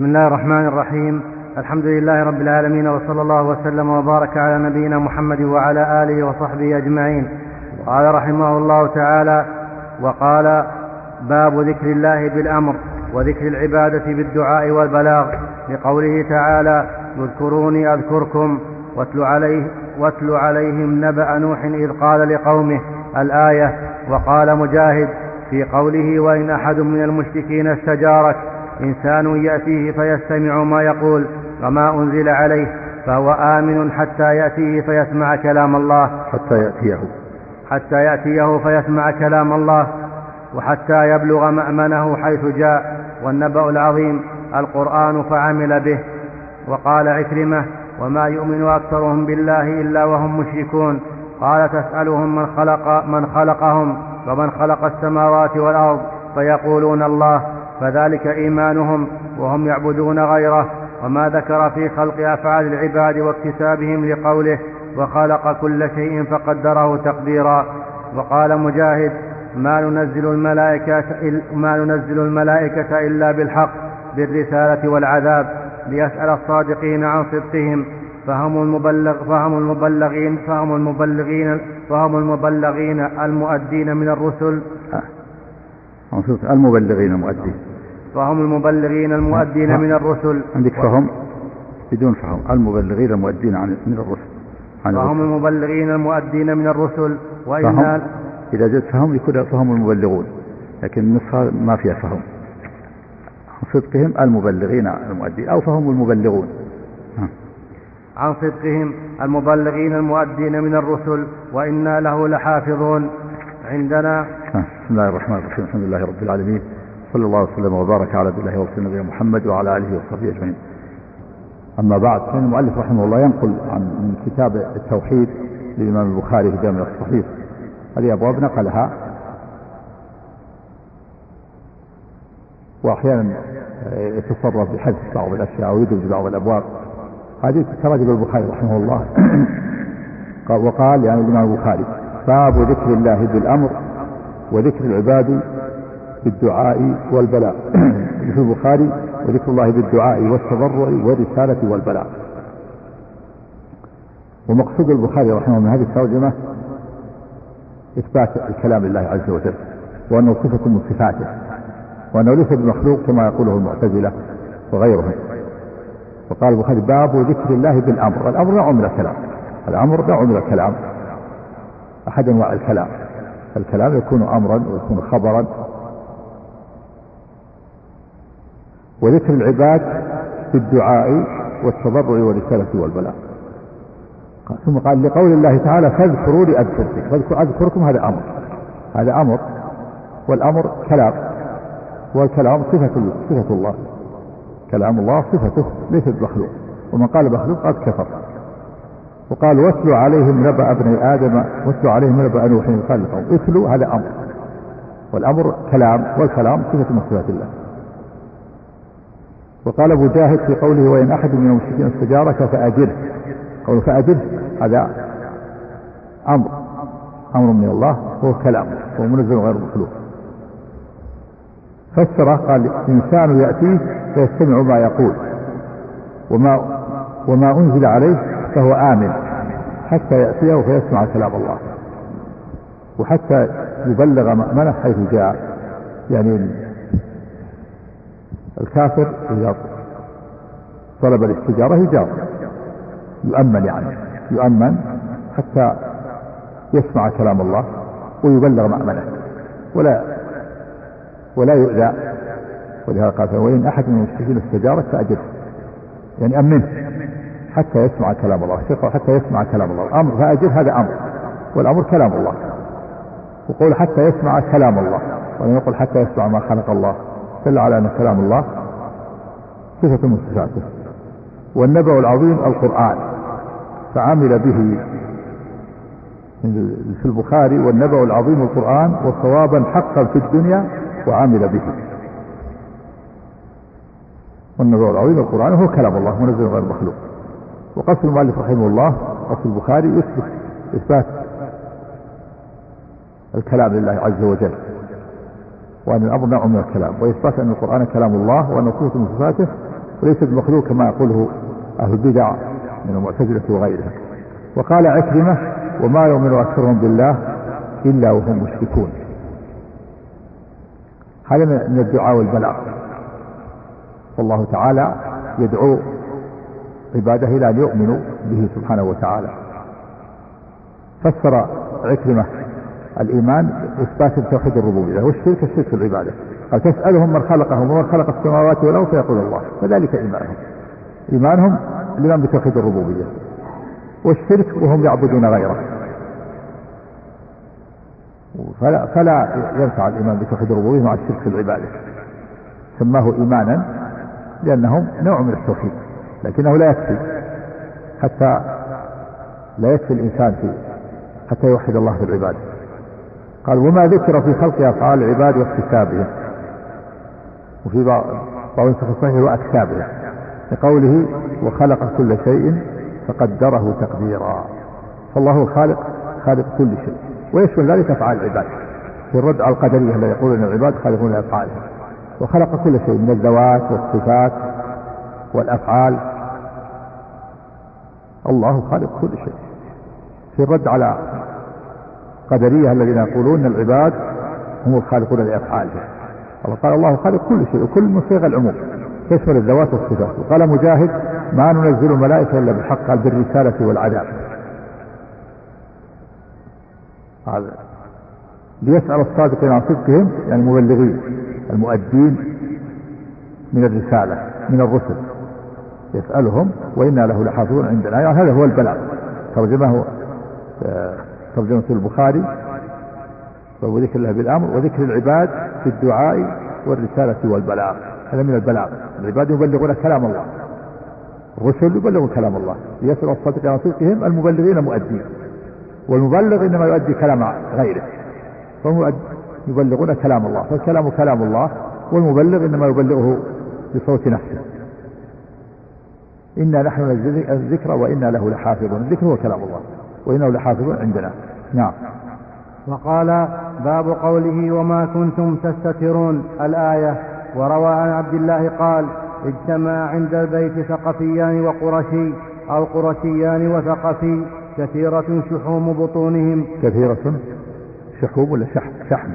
بسم الله الرحمن الرحيم. الحمد لله رب العالمين وصلى الله وسلم وبارك على نبينا محمد وعلى آله وصحبه أجمعين. قال رحمه الله تعالى وقال باب ذكر الله بالأمر وذكر العبادة بالدعاء والبلاغ. لقوله تعالى اذكروني أذكركم واتل, عليه واتل عليهم نبأ نوح إذ قال لقومه الآية. وقال مجاهد في قوله وإن أحد من المشركين استجارك إنسان يأتيه فيستمع ما يقول وما أنزل عليه فهو آمن حتى يأتيه فيسمع كلام الله. حتى يأتيه. حتى يأتيه فيسمع كلام الله وحتى يبلغ مأمنه حيث جاء والنبأ العظيم القرآن فعمل به. وقال عكرمة وما يؤمن أكثرهم بالله إلا وهم مشركون. قال تسألهم من خلق من خلقهم ومن خلق السماوات والأرض فيقولون الله. فذلك إيمانهم وهم يعبدون غيره وما ذكر في خلق أفعال العباد واكتسابهم لقوله وخلق كل شيء فقدره تقديرا. وقال مجاهد ما ننزل الملائكة ما ننزل الملائكة إلا بالحق بالرسالة والعذاب ليسأل الصادقين عن صدقهم. فهم المبلغ فهم المبلغين فهم المبلغين فهم المبلغين المؤدين من الرسل. المبلغين المؤدين. فهم المبلغين المؤدين من الرسل. عندك فهم؟ بدون فهم. المبلغين المؤدين عن من الرسل. عن فهم الرسل. المبلغين المؤدين من الرسل. وإن إذا جاءت فهم يكون فهم المبلغون. لكن النسخة ما فيها فهم. عن صدقهم المبلغين المؤدين. أو فهم المبلغون. عن صدقهم المبلغين المؤدين من الرسل. وإنا له لحافظون. عندنا. بسم الله الرحمن الرحيم. الحمد لله رب العالمين. صلى الله وسلم وبارك على الله ورسوله نبينا محمد وعلى آله وصحبه أجمعين. أما بعد فان المؤلف رحمه الله ينقل عن من كتاب التوحيد للإمام البخاري في جامع الصحيح. هذه أبواب نقلها. وأحيانا يتصرف بحذف بعض الأشياء أو يدرج بعض الأبواب. هذه تراجم البخاري رحمه الله. وقال يعني الإمام البخاري باب ذكر الله بالامر وذكر العباد بالدعاء والبلاء. في البخاري وذكر الله بالدعاء والتضرع والرسالة والبلاء. ومقصود البخاري رحمه الله من هذه الترجمة إثبات الكلام لله عز وجل وأنه صفة من صفاته وأنه ليس بمخلوق كما يقوله المعتزلة وغيرهم. وقال البخاري باب ذكر الله بالأمر. الأمر نوع من الكلام الأمر نوع من الكلام أحد أنواع الكلام. الكلام يكون أمرا ويكون خبرا وذكر العباد بالدعاء والتضرع والرسالة والبلاء. ثم قال لقول الله تعالى فاذكروني اذكركم فاذكر أذكركم هذا أمر. هذا أمر والأمر كلام. والكلام صفة صفة الله. كلام الله صفته ليست مخلوق ومن قال مخلوق قد كفر. وقال واتلوا عليهم نبأ ابني آدم واتلوا عليهم نبأ نوح قال لهم اتلوا هذا أمر. والأمر كلام والكلام صفة من صفات الله. وقال أبو جاهد في قوله وإن أحد من المشركين استجارك فاجره قوله فاجره هذا أمر. أمر من الله هو كلام هو منزل غير مخلوق. فسره قال انسان يأتيه فيستمع ما يقول. وما وما أنزل عليه فهو آمن. حتى يأتيه فيسمع كلام الله. وحتى يبلغ مأمنه حيث جاء. يعني الكافر إذا طلب الاستجارة يجار يؤمن يعني. يؤمن حتى يسمع كلام الله ويبلغ مأمنه. ولا ولا يؤذى. ولهذا قال وإن أحد من المشركين استجارك فأجره يعني أمنه حتى يسمع كلام الله. حتى يسمع كلام الله. أمر فأجر هذا أمر. والأمر كلام الله. وقول حتى يسمع كلام الله. ولم يقل حتى يسمع ما خلق الله. دل على أن كلام الله صفة من صفاته. والنبأ العظيم القرآن فعمل به في البخاري والنبأ العظيم القرآن وصوابا حقا في الدنيا وعمل به. والنبأ العظيم القرآن هو كلام الله منزل غير مخلوق. وقصد المؤلف رحمه الله قصد البخاري يثبت إثبات الكلام لله عز وجل. وأن الأمر نوع من الكلام وإثبات أن القرآن كلام الله وأن صفة من صفاته وليس بمخلوق كما يقوله أهل البدع من المعتزلة وغيرها وقال عكرمة وما يؤمن أكثرهم بالله إلا وهم مشركون. هذا من الدعاء والبلاغ. والله تعالى يدعو عباده إلى أن يؤمنوا به سبحانه وتعالى. فسر عكرمة الإيمان إثبات توحيد الربوبية والشرك الشرك في العبادة. قال تسألهم من خلقهم ومن خلق السماوات والأرض فيقول الله. فذلك إيمانهم. إيمانهم الإيمان بتوحيد الربوبية. والشرك وهم يعبدون غيره. فلا, فلا ينفع الإيمان بتوحيد الربوبية مع الشرك في العبادة. سماه إيمانا لأنه نوع من التوحيد. لكنه لا يكفي. حتى لا يكفي الإنسان في حتى يوحد الله في العبادة. قال وما ذكر في خلق أفعال العباد واكتسابهم وفي بعض النسخ الصحيح وأكتابهم لقوله وخلق كل شيء فقدره تقديرا. فالله الخالق خالق كل شيء ويشمل ذلك أفعال العباد. في الرد على القدرية الذي يقول أن العباد خالقون لأفعالهم وخلق كل شيء من الذوات والصفات والأفعال. الله خالق كل شيء. في الرد على قدرية الذين يقولون العباد هم الخالقون لأفعالهم. الله قال الله خالق كل شيء وكل من صيغ العموم. تشمل الذوات والصفات؟ وقال مجاهد ما ننزل الملائكة إلا بالحق قال بالرسالة والعذاب هذا ليسأل الصادقين عن صدقهم يعني المبلغين المؤدين من الرسالة من الرسل. يسألهم وإنا له لحافظون عندنا. يعني هذا هو البلاغ. ترجمه آه، ترجمة البخاري. وذكر الله بالأمر وذكر العباد في الدعاء والرسالة والبلاغ. هذا من البلاغ. العباد يبلغون كلام الله. الرسل يبلغون كلام الله. ليسأل الصادقين عن صدقهم المبلغين مؤدين والمبلغ إنما يؤدي كلام غيره. فهم يبلغون كلام الله. فالكلام كلام الله والمبلغ إنما يبلغه بصوت نفسه. إنا نحن الذكر وإنا له لحافظون. الذكر هو كلام الله. وإنه لحافظون عندنا. نعم. وقال باب قوله وما كنتم تستترون الآية وروى عن عبد الله قال اجتمع عند البيت ثقفيان وقرشي أو قرشيان وثقفي كثيرة شحوم بطونهم. كثيرة شحوم ولا شحم؟ شحم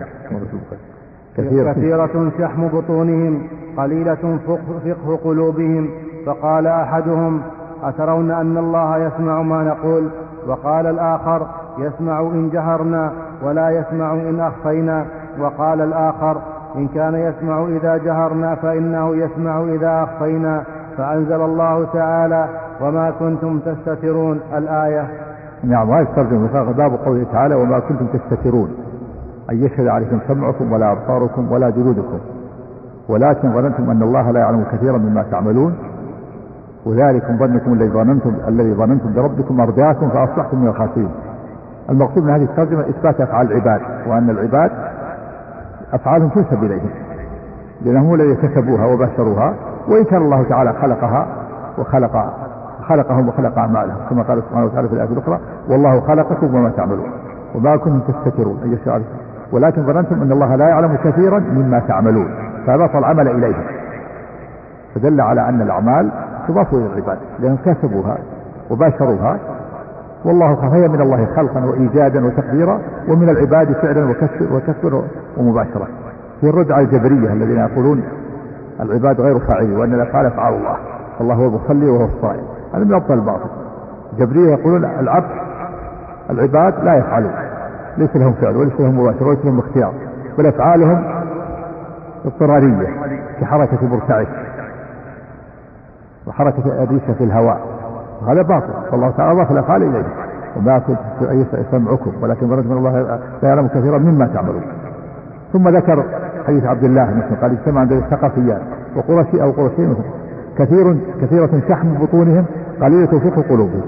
كثيرة, كثيرة شحم بطونهم قليلة فقه قلوبهم. فقال أحدهم أترون أن الله يسمع ما نقول؟ وقال الآخر يسمع إن جهرنا ولا يسمع إن أخفينا. وقال الآخر إن كان يسمع إذا جهرنا فإنه يسمع إذا أخفينا. فأنزل الله تعالى وما كنتم تستترون. الآية. نعم هذا الترجمة باب قوله تعالى وما كنتم تستترون. أن يشهد عليكم سمعكم ولا أبصاركم ولا جلودكم. ولكن ظننتم أن الله لا يعلم كثيرا مما تعملون. وذلكم ظنكم الذي ظننتم الذي ظننتم بربكم أرداكم فأصبحتم من الخاسرين. المقصود من هذه الترجمة إثبات أفعال العباد وأن العباد أفعالهم تنسب إليهم لأنهم الذين كسبوها وبشروها وإن كان الله تعالى خلقها وخلق خلقهم وخلق أعمالهم كما قال سبحانه وتعالى في الآية الأخرى والله خلقكم وما تعملون وما كنتم تستترون شيء ولكن ظننتم أن الله لا يعلم كثيرا مما تعملون فأضاف العمل إليهم. فدل على أن الأعمال تضاف إلى العباد لأنهم كسبوها وباشروها. والله فهي من الله خلقا وإيجادا وتقديرا ومن العباد فعلا وكسب وكسب ومباشرة في الرد على الجبرية الذين يقولون العباد غير فاعلين وأن الأفعال أفعال الله الله هو المصلي وهو الصائم. هذا من أبطل الباطل. الجبرية يقولون العبد العباد لا يفعلون. ليس لهم فعل وليس لهم مباشرة وليس لهم اختيار. بل أفعالهم اضطرارية كحركة مرتعش وحركة الريشة في الهواء. هذا باطل. فالله تعالى أضاف الأفعال إليه. وما كنت سمعكم. ولكن ظننت من الله لا يعلم كثيرا مما تعملون. ثم ذكر حديث عبد الله مثل قال اجتمع عند الثقفيان وقرشي أو قرشين كثير كثيرة شحم بطونهم قليلة فقه قلوبهم.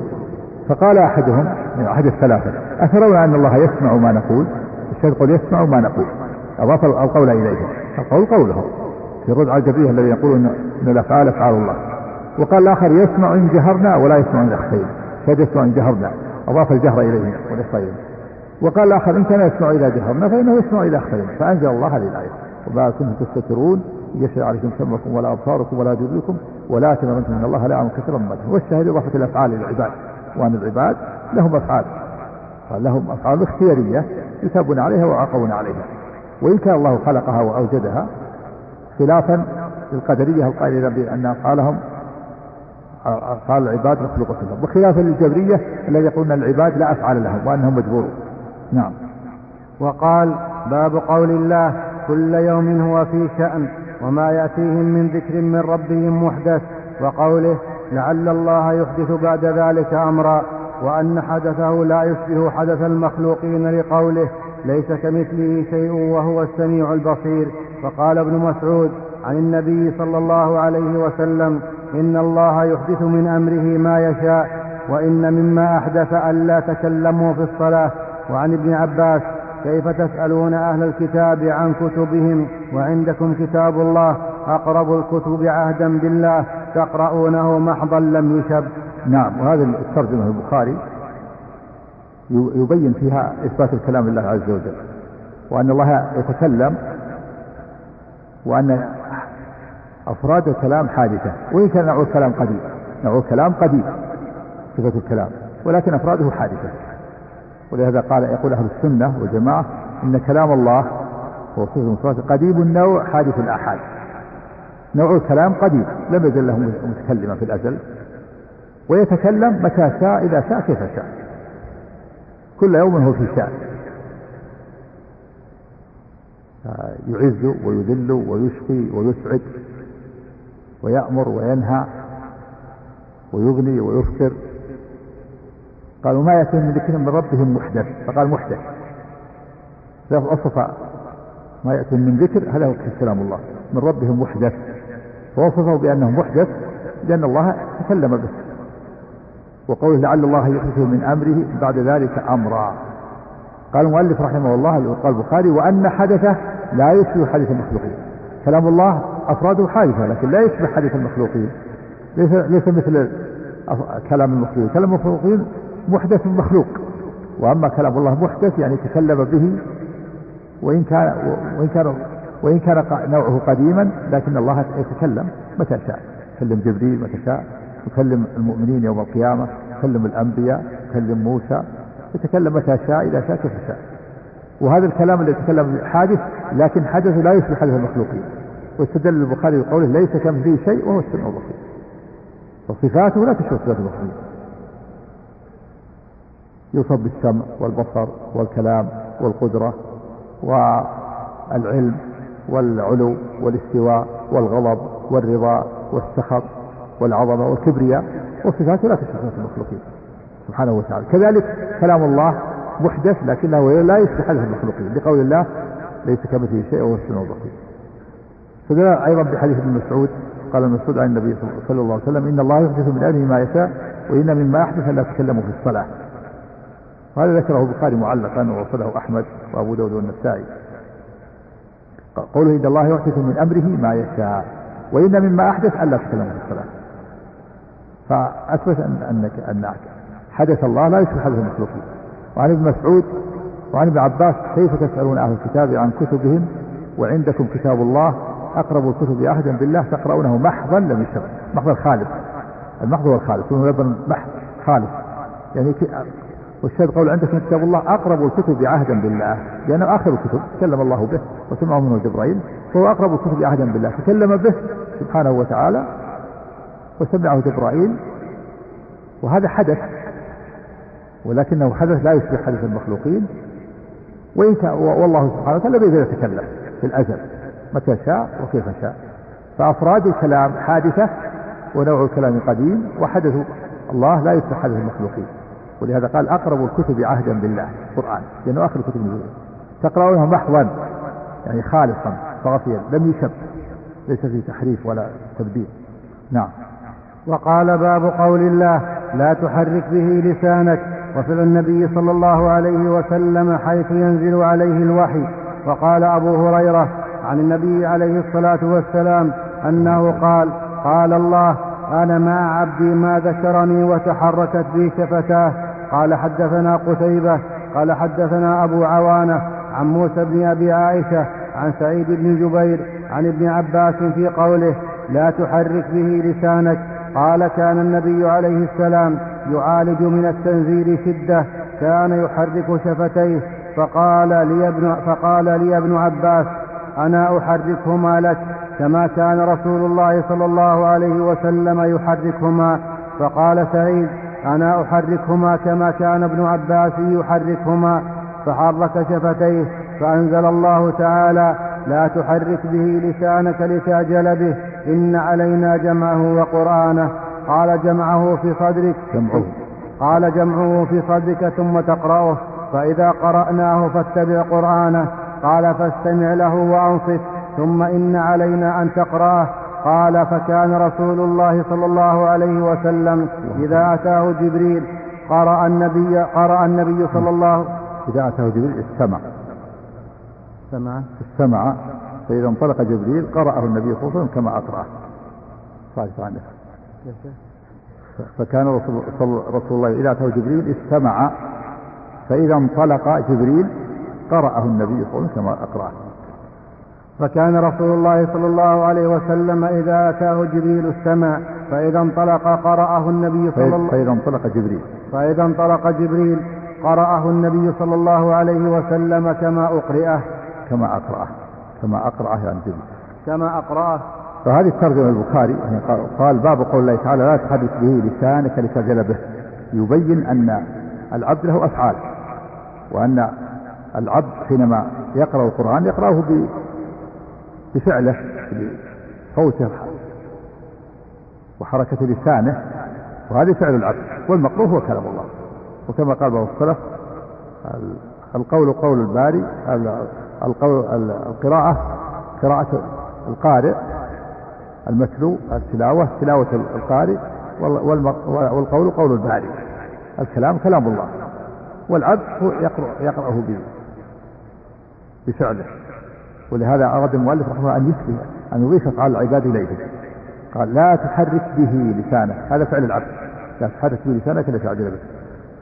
فقال أحدهم يعني أحد الثلاثة أترون أن الله يسمع ما نقول؟ الشيخ يقول يسمع ما نقول. أضاف القول إليه. القول قوله. في الرد على الذي يقول إن الأفعال أفعال الله. وقال الآخر يسمع إن جهرنا ولا يسمع إن أخفينا. كيف يسمع إن جهرنا. أضاف الجهر إليه والإخفين وقال الآخر إن كان يسمع إذا جهرنا فإنه يسمع إذا أخفينا. فأنزل الله هذه الآية. وما كنتم تستترون. يشهد عليكم سمعكم ولا أبصاركم ولا جلودكم. ولا تمنتم من الله لا يعلم كثيرا مما والشاهد إضافة الأفعال للعباد وأن العباد لهم أفعال. لهم أفعال اختيارية يثابون عليها ويعاقبون عليها. وإن كان الله خلقها وأوجدها خلافا للقدرية القائلة بأن أفعالهم أفعال العباد مخلوقة لهم وخلافا للجبرية الذي يقولون العباد لا أفعال لهم وأنهم مجبورون. نعم. وقال باب قول الله كل يوم هو في شأن وما يأتيهم من ذكر من ربهم محدث وقوله لعل الله يحدث بعد ذلك أمرا وأن حدثه لا يشبه حدث المخلوقين لقوله ليس كمثله شيء وهو السميع البصير. فقال ابن مسعود عن النبي صلى الله عليه وسلم إن الله يحدث من أمره ما يشاء وإن مما أحدث ألا تكلموا في الصلاة. وعن ابن عباس كيف تسألون أهل الكتاب عن كتبهم؟ وعندكم كتاب الله أقرب الكتب عهدا بالله تقرؤونه محضا لم يشب. نعم وهذا الترجمة البخاري يبين فيها إثبات الكلام لله عز وجل وأن الله يتكلم وأن أفراد الكلام حادثة وإن كان نوع الكلام قديم. نوع الكلام قديم صفة الكلام ولكن أفراده حادثة. ولهذا قال يقول أهل السنة والجماعة إن كلام الله هو صفة قديم النوع حادث الآحاد. نوع الكلام قديم لم يزل له متكلما في الأزل. ويتكلم متى شاء إذا شاء كيف شاء. كل يوم هو في شأن يعز ويذل ويشقي ويسعد. ويأمر وينهى ويغني ويفطر. قالوا ما يأتيهم من ذكر من ربهم محدث. فقال محدث. وصف ما يأتيهم من ذكر هذا هو كلام الله. من ربهم محدث. ووصفه بأنه محدث لأن الله تكلم به. وقوله لعل الله يحدث من أمره بعد ذلك أمرا. قال المؤلف رحمه الله قال البخاري وأن حدثه لا يشبه حدث المخلوقين. كلام الله أفراده حادثة لكن لا يشبه حدث المخلوقين. ليس ليس مثل كلام المخلوقين. كلام المخلوقين محدث مخلوق. وأما كلام الله محدث يعني تكلم به وإن كان وإن كان وإن كان نوعه قديما لكن الله يتكلم متى شاء. يكلم جبريل متى شاء. يكلم المؤمنين يوم القيامة. يكلم الأنبياء. يكلم موسى. يتكلم متى شاء إذا شاء كيف شاء. وهذا الكلام الذي يتكلم حادث لكن حدث لا يشبه حدث المخلوقين. واستدل البخاري بقوله ليس كمثله شيء وهو السميع البصير. وصفاته لا تشبه صفات المخلوقين يوصف بالسمع والبصر والكلام والقدرة والعلم والعلو والاستواء والغضب والرضا والسخط والعظمة والكبرياء. وصفاته لا تشبه صفات المخلوقين. سبحانه وتعالى. كذلك كلام الله محدث لكنه لا يشبه حدث المخلوقين. لقول الله ليس كمثله شيء وهو السميع البصير. فدل أيضا بحديث ابن مسعود قال ابن مسعود عن النبي صلى الله عليه وسلم إن الله يحدث من امره ما يشاء وإن مما يحدث لا تكلموا في الصلاة. وهذا ذكره البخاري معلقا ووصله أحمد وأبو داود والنسائي. قوله إن الله يحدث من أمره ما يشاء وإن مما أحدث الا تكلموا في الصلاة. فأثبت ان انك أن حدث الله لا يشبه حدث المخلوقين وعن ابن مسعود وعن ابن عباس كيف تسألون أهل الكتاب عن كتبهم؟ وعندكم كتاب الله أقرب الكتب عهدا بالله تقرؤونه محضا لم يشرع. محض الخالص المحض هو الخالص هو لبن محض خالص يعني والشاهد قول عندكم كتاب الله أقرب الكتب عهدا بالله. لأنه آخر الكتب تكلم الله به وسمعه منه جبرائيل. فهو أقرب الكتب عهدا بالله. تكلم به سبحانه وتعالى وسمعه جبرائيل. وهذا حدث ولكنه حدث لا يشبه حدث المخلوقين. وإن والله سبحانه وتعالى بيد يتكلم في الأزل. متى شاء وكيف شاء. فأفراد الكلام حادثة ونوع الكلام قديم وحدث الله لا يشبه حدث المخلوقين. ولهذا قال أقرب الكتب عهدا بالله القرآن لأنه آخر الكتب نزولا تقرأونها محضا يعني خالصا صافيا لم يشب. ليس فيه تحريف ولا تبديل. نعم. وقال باب قول الله لا تحرك به لسانك. وفعل النبي صلى الله عليه وسلم حيث ينزل عليه الوحي. وقال أبو هريرة عن النبي عليه الصلاة والسلام أنه قال قال الله أنا مع عبدي ما ذكرني وتحركت بي شفتاه. قال حدثنا قتيبة قال حدثنا أبو عوانة عن موسى بن أبي عائشة عن سعيد بن جبير عن ابن عباس في قوله لا تحرك به لسانك. قال كان النبي عليه السلام يعالج من التنزيل شدة كان يحرك شفتيه. فقال لي ابن, فقال لي ابن عباس أنا أحركهما لك كما كان رسول الله صلى الله عليه وسلم يحركهما. فقال سعيد أنا أحركهما كما كان ابن عباس يحركهما. فحرك شفتيه فأنزل الله تعالى لا تحرك به لسانك لتعجل به إن علينا جمعه وقرآنه. قال جمعه في صدرك. جمعه. قال جمعه في صدرك ثم تقرأه. فإذا قرأناه فاتبع قرآنه. قال فاستمع له وأنصت ثم إن علينا أن تقرأه. قال فكان رسول الله صلى الله عليه وسلم إذا أتاه جبريل قرأ النبي قرأ النبي صلى الله إذا أتاه جبريل استمع. سمع استمع. فإذا انطلق جبريل قرأه النبي صلى الله عليه وسلم كما أقرأه. صالح عنه فكان رسول, رسول الله إذا أتاه جبريل استمع. فإذا انطلق جبريل قرأه النبي صلى الله عليه وسلم كما أقرأه. فكان رسول الله صلى الله عليه وسلم إذا أتاه جبريل استمع فإذا انطلق قرأه النبي صلى الله فإذا انطلق جبريل. فإذا انطلق جبريل قرأه النبي صلى الله عليه وسلم كما أقرئه. كما أقرأه. كما أقرأه يعني جبريل. كما أقرأه. فهذه الترجمة البخاري قال باب قول الله تعالى لا تحدث به لسانك لتعجل به. يبين أن العبد له أفعال وأن العبد حينما يقرأ القرآن يقرأه بفعله بصوته. وحركة لسانه. وهذا فعل العبد. والمقروء هو كلام الله. وكما قال بعض السلف القول قول الباري القول القراءة قراءة القارئ المتلو التلاوة تلاوة القارئ والقول قول الباري. الكلام كلام الله. والعبد يقرأ يقرأه بفعله. ولهذا أراد المؤلف رحمه أن يثبت أن يضيف أفعال العباد إليه. قال لا تحرك به لسانك. هذا فعل العبد. لا تحرك به لسانك لا تعجل به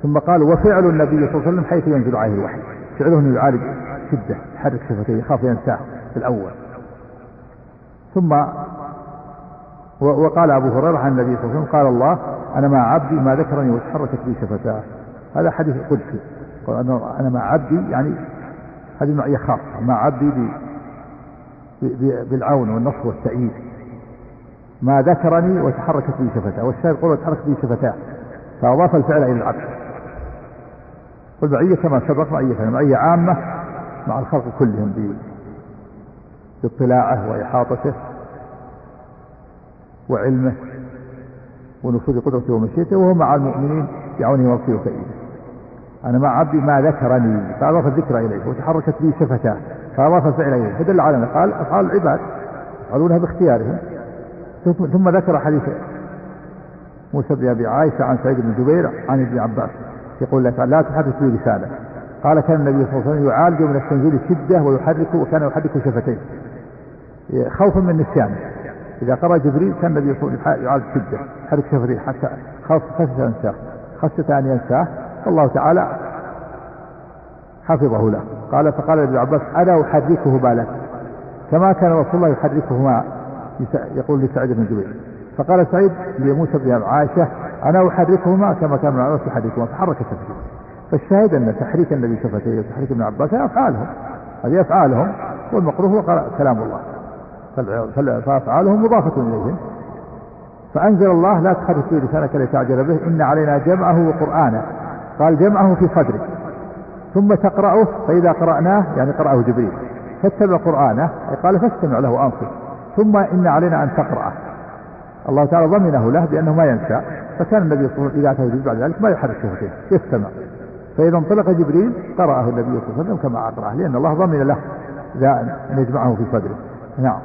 ثم قال وفعل النبي صلى الله عليه وسلم حيث ينزل عليه الوحي. فعله أنه يعالج شدة يحرك شفتيه يخاف ينساه في الأول. ثم وقال أبو هريرة عن النبي صلى الله عليه وسلم قال الله أنا مع عبدي ما ذكرني وتحركت بي شفتاه. هذا حديث قدسي. قال أنا مع عبدي يعني هذه معية خاصة مع عبدي بالعون والنصر والتأييد. ما ذكرني وتحركت بي شفتاه والشاهد قول وتحركت بي شفتاه فأضاف الفعل إلى العبد والمعية كما سبق معية معية عامة مع الخلق كلهم باطلاعه وإحاطته وعلمه ونفوذ قدرته ومشيئته وهو مع المؤمنين بعونه ونصره وتأييده. أنا مع عبدي ما ذكرني فأضاف الذكر إليه وتحركت به شفتاه فأضاف الفعل إليه فدل على قال أفعال العباد يفعلونها باختيارهم. ثم ذكر حديث موسى بن أبي عائشة عن سعيد بن جبير عن ابن عباس يقول لك لا تحدث به لسانك قال كان النبي صلى الله عليه وسلم يعالج من التنزيل شدة ويحرك وكان يحرك شفتيه خوفا من نسيانه إذا قرأ جبريل كان النبي يعالج شدة يحرك شفتيه حتى خشية أن ينساه خشية أن ينساه والله تعالى حفظه له. قال فقال ابن عباس أنا أحركه بالك كما كان رسول الله يحركهما يقول لسعيد بن جبير. فقال سعيد لموسى بن عائشة أنا أحركهما كما كان ابن عباس يحركهما فحرك شفتيه فالشاهد أن تحريك النبي شفتيه وتحريك ابن عباس أفعالهم. هذه أفعالهم والمقروه هو كلام الله. فأفعالهم مضافة إليهم. فأنزل الله لا تحرك لسانك لتعجل به إن علينا جمعه وقرآنه. قال جمعه في صدرك. ثم تقرأه فإذا قرأناه يعني قرأه جبريل. فاتبع قرآنه قال فاستمع له وأنصت. ثم إن علينا أن تقرأه. الله تعالى ضمنه له بأنه ما ينسى. فكان النبي صلى الله عليه وسلم إذا جبريل بعد ذلك ما يحرك شفتيه يستمع. فإذا انطلق جبريل قرأه النبي صلى الله عليه وسلم كما أقرأه لأن الله ضمن له أن يجمعه في صدره. نعم.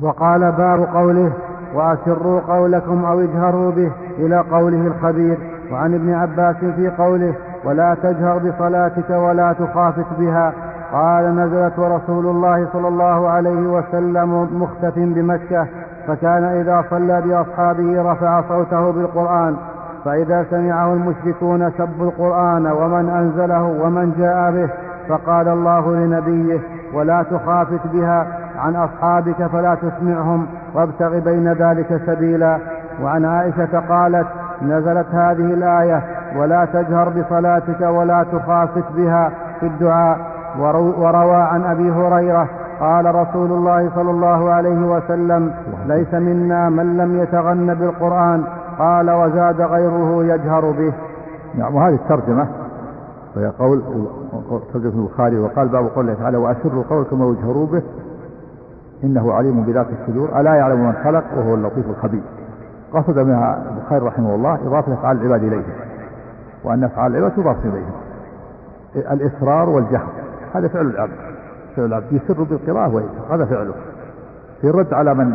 وقال باب قوله وأسروا قولكم أو اجهروا به إلى قوله الخبير. وعن ابن عباس في قوله ولا تجهر بصلاتك ولا تخافت بها قال نزلت ورسول الله صلى الله عليه وسلم مختف بمكة فكان إذا صلى بأصحابه رفع صوته بالقرآن فإذا سمعه المشركون سبوا القرآن ومن أنزله ومن جاء به فقال الله لنبيه ولا تخافت بها عن أصحابك فلا تسمعهم وابتغ بين ذلك سبيلا وعن عائشة قالت نزلت هذه الآية ولا تجهر بصلاتك ولا تخافت بها في الدعاء. وروى عن أبي هريرة قال رسول الله صلى الله عليه وسلم ليس منا من لم يتغن بالقرآن. قال وزاد غيره يجهر به. نعم وهذه الترجمة وهي قول ترجمة البخاري وقال باب قوله تعالى وأسروا قولكم واجهروا به إنه عليم بذات الصدور ألا يعلم من خلق وهو اللطيف الخبير. قصد منها البخاري رحمه الله إضافة أفعال العباد إليه وأن أفعال العباد تضاف إليه الإصرار والجهر هذا فعل العبد. فعل العبد يسر بالقراءة هذا فعله. في الرد على من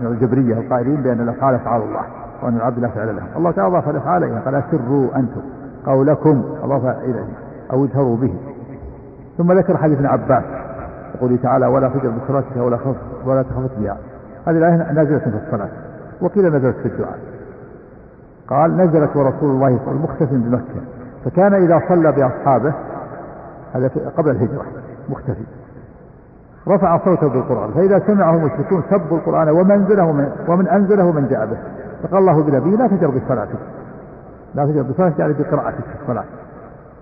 من الجبرية القائلين بأن الأفعال أفعال الله وأن العبد لا فعل له الله تعالى أضاف الأفعال إليه قال أسروا أنتم قولكم. أضاف إليه أو اجهروا به. ثم ذكر حديث ابن عباس يقول تعالى ولا تجر بصلاتك ولا خف ولا تخفت بها. هذه الآية نازلة في الصلاة. وقيل نزلت في الدعاء قال نزلت ورسول الله صلى الله عليه وسلم مختف بمكة. فكان إذا صلى بأصحابه هذا قبل الهجرة مختفي رفع صوته بالقرآن. فإذا سمعه المشركون سبوا القرآن ومنزله ومن, ومن أنزله ومن جاء به فقال الله بنبيه لا تجر بصلاتك. لا تجر بصلاتك يعني بقراءتك في الصلاة.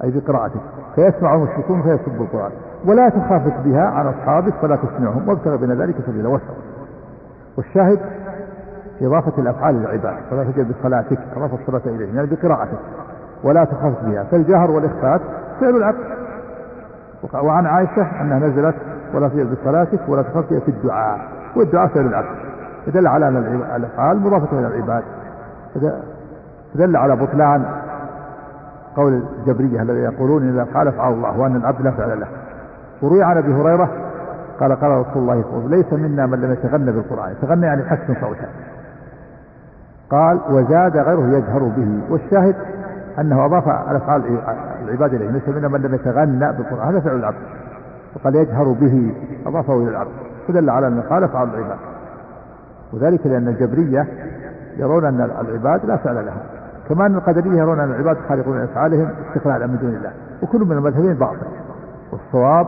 أي بقراءتك. فيسمع المشركون فيسبوا القرآن. ولا تخافت بها على أصحابك فلا تسمعهم وابتغ بين ذلك سبيلا وسط والشاهد إضافة الأفعال للعباد فلا تجر بصلاتك أضاف الصلاة إليه يعني بقراءتك ولا تخافت بها فالجهر والإخفات فعل العبد. وعن عائشة أنها نزلت ولا تجر بصلاتك ولا تخافت بها في الدعاء. والدعاء فعل العبد. يدل على أن الأفعال مضافة إلى العباد. دل على بطلان قول الجبرية الذين يقولون إن الأفعال أفعال الله وأن العبد لا فعل له. وروي عن أبي هريرة قال قال رسول الله صلى الله عليه وسلم ليس منا من لم يتغنى بالقرآن. يتغنى يعني حسن صوته. قال وزاد غيره يجهر به. والشاهد أنه أضاف الأفعال العباد إليه ليس منا من لم يتغنى بالقرآن هذا فعل العبد. وقال يجهر به أضافه إلى العبد. فدل على أن قال أفعال العباد. وذلك لأن الجبرية يرون أن العباد لا فعل لهم كما أن القدرية يرون أن العباد خالقون أفعالهم استقلالا من دون الله. وكل من المذهبين باطل. والصواب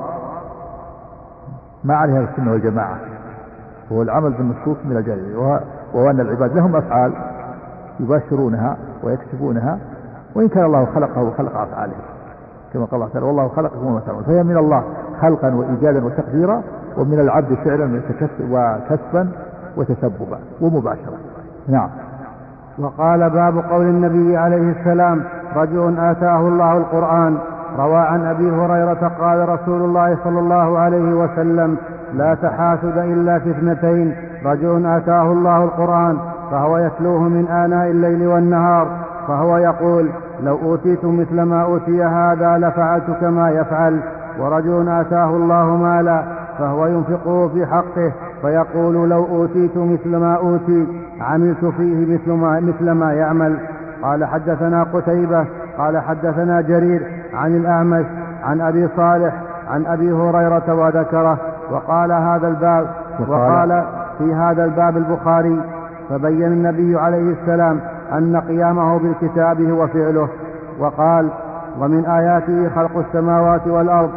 ما عليها السنة والجماعة. هو العمل بالنصوص من الجاهلية. وهو أن العباد لهم أفعال يباشرونها ويكتبونها وإن كان الله خلقه وخلق أفعالهم كما قال الله تعالى والله خلقكم وما تعملون فهي من الله خلقا وإيجادا وتقديرا ومن العبد فعلا وكسبا وتسببا ومباشرة نعم. وقال باب قول النبي عليه السلام رجل آتاه الله القرآن روى عن أبي هريرة قال رسول الله صلى الله عليه وسلم لا تحاسد إلا في اثنتين رجل آتاه الله القرآن فهو يتلوه من آناء الليل والنهار فهو يقول لو أوتيت مثل ما أوتي هذا لفعلت كما يفعل. ورجل آتاه الله مالا فهو ينفقه في حقه فيقول لو أوتيت مثل ما أوتي عملت فيه مثل ما, مثل ما يعمل. قال حدثنا قتيبة قال حدثنا جرير عن الأعمش عن أبي صالح عن أبي هريرة وذكره وقال هذا الباب وقال في هذا الباب البخاري فبين النبي عليه السلام أن قيامه بالكتاب هو فعله وقال ومن آياته خلق السماوات والأرض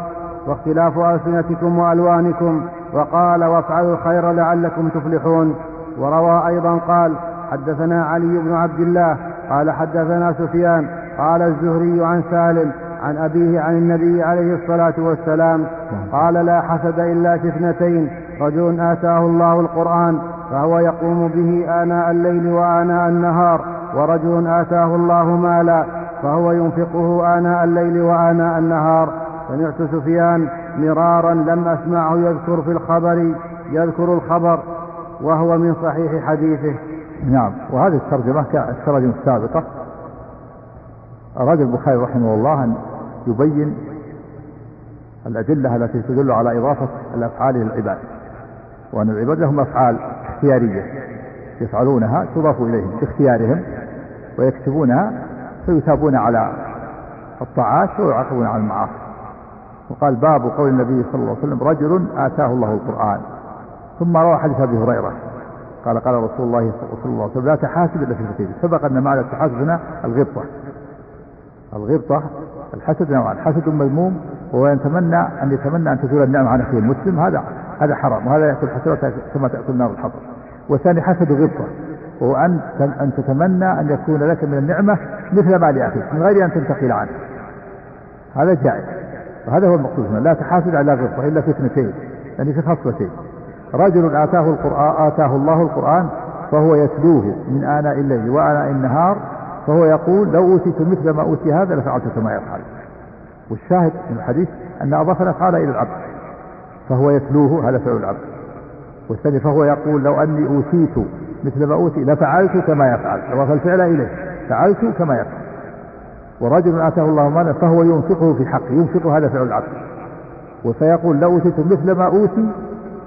واختلاف ألسنتكم وألوانكم وقال وافعلوا الخير لعلكم تفلحون وروى أيضا قال حدثنا علي بن عبد الله قال حدثنا سفيان قال الزهري عن سالم عن أبيه عن النبي عليه الصلاة والسلام قال لا حسد إلا في اثنتين رجل آتاه الله القرآن فهو يقوم به آناء الليل وآناء النهار ورجل آتاه الله مالا فهو ينفقه آناء الليل وآناء النهار. سمعت سفيان مرارا لم أسمعه يذكر في الخبر يذكر الخبر وهو من صحيح حديثه. نعم وهذه الترجمة كالترجمة السابقة. أراد البخاري رحمه الله أن يبين الأدلة التي تدل على إضافة الأفعال للعباد وأن العباد لهم أفعال اختيارية. يفعلونها تضاف إليهم باختيارهم ويكتبونها فيثابون على الطاعات ويعاقبون على المعاصي. وقال باب قول النبي صلى الله عليه وسلم رجل آتاه الله القرآن ثم روى حديث أبي هريرة. قال قال رسول الله صلى الله عليه وسلم لا تحاسب إلا في الكتاب سبق أن معنى التحاسب هنا الغبطة. الغبطة الحسد نوعان حسد مذموم وهو يتمنى أن يتمنى أن تزول النعمة عن أخيه المسلم. هذا هذا حرام وهذا يأكل حسرته كما تأكل نار الحطب. والثاني حسد غبطة وهو أن أن تتمنى أن يكون لك من النعمة مثل ما لأخيك من غير أن تنتقل عنه. هذا جائز وهذا هو المقصود هنا لا تحاسد على غبطة إلا في اثنتين يعني في خصلتين. رجل آتاه القرآن آتاه الله القرآن فهو يتلوه من آناء الليل وآناء النهار فهو يقول لو أوتيت مثل ما أوتي هذا لفعلت كما يفعل. والشاهد من الحديث أن أضاف الأفعال إلى العبد فهو يتلوه هذا فعل العبد. والثاني فهو يقول لو أني أوتيت مثل ما أوتي لفعلت كما يفعل أضاف الفعل إليه فعلت كما يفعل. ورجل آتاه الله مالا فهو ينفقه في حقه ينفق هذا فعل العبد. وسيقول لو أوتيت مثل ما أوتي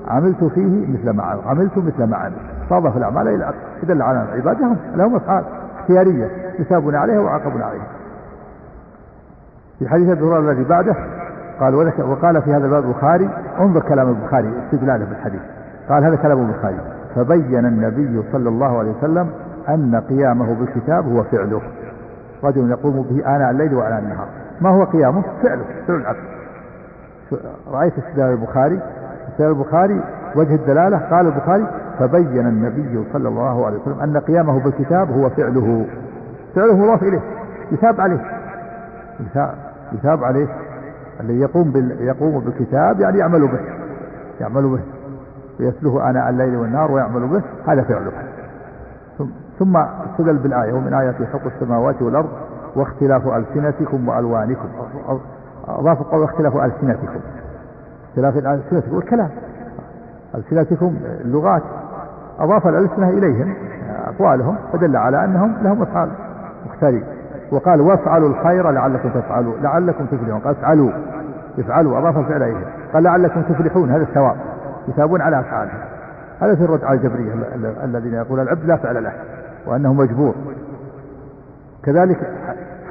عملت فيه مثل ما عمل عملت مثل ما عمل صادف الأعمال إلى العبد يدل على العباد لهم أفعال اختيارية يثابون عليها ويعاقبون عليها. في حديث أبي الذي بعده قال وقال في هذا الباب البخاري انظر كلام البخاري استدلاله بالحديث قال هذا كلام البخاري. فبين النبي صلى الله عليه وسلم أن قيامه بالكتاب هو فعله. رجل يقوم به آناء الليل وآناء النهار. ما هو قيامه؟ فعله فعل العبد رأيت استدلال البخاري؟ استدلال البخاري وجه الدلالة؟ قال البخاري فبين النبي صلى الله عليه وسلم أن قيامه بالكتاب هو فعله. فعله مضاف إليه. يثاب عليه. يثاب عليه. الذي يقوم بال... يقوم بالكتاب يعني يعمل به يعمل به ويتلوه آناء الليل والنهار ويعمل به هذا فعله. ثم استدل بالآية ومن آيات خلق السماوات والأرض واختلاف ألسنتكم وألوانكم. أضاف قول واختلاف ألسنتكم. اختلاف ألسنتكم والكلام. ألسنتكم اللغات أضاف الألسنة إليهم أقوالهم فدل على أنهم لهم أفعال مختلفة. وقال وافعلوا الخير لعلكم تفعلوا لعلكم تفلحون. قال افعلوا افعلوا أضاف الفعل إليه. قال لعلكم تفلحون هذا الثواب يثابون على أفعالهم. هذا في الرد على الجبرية الذين يقول العبد لا فعل له وأنه مجبور. كذلك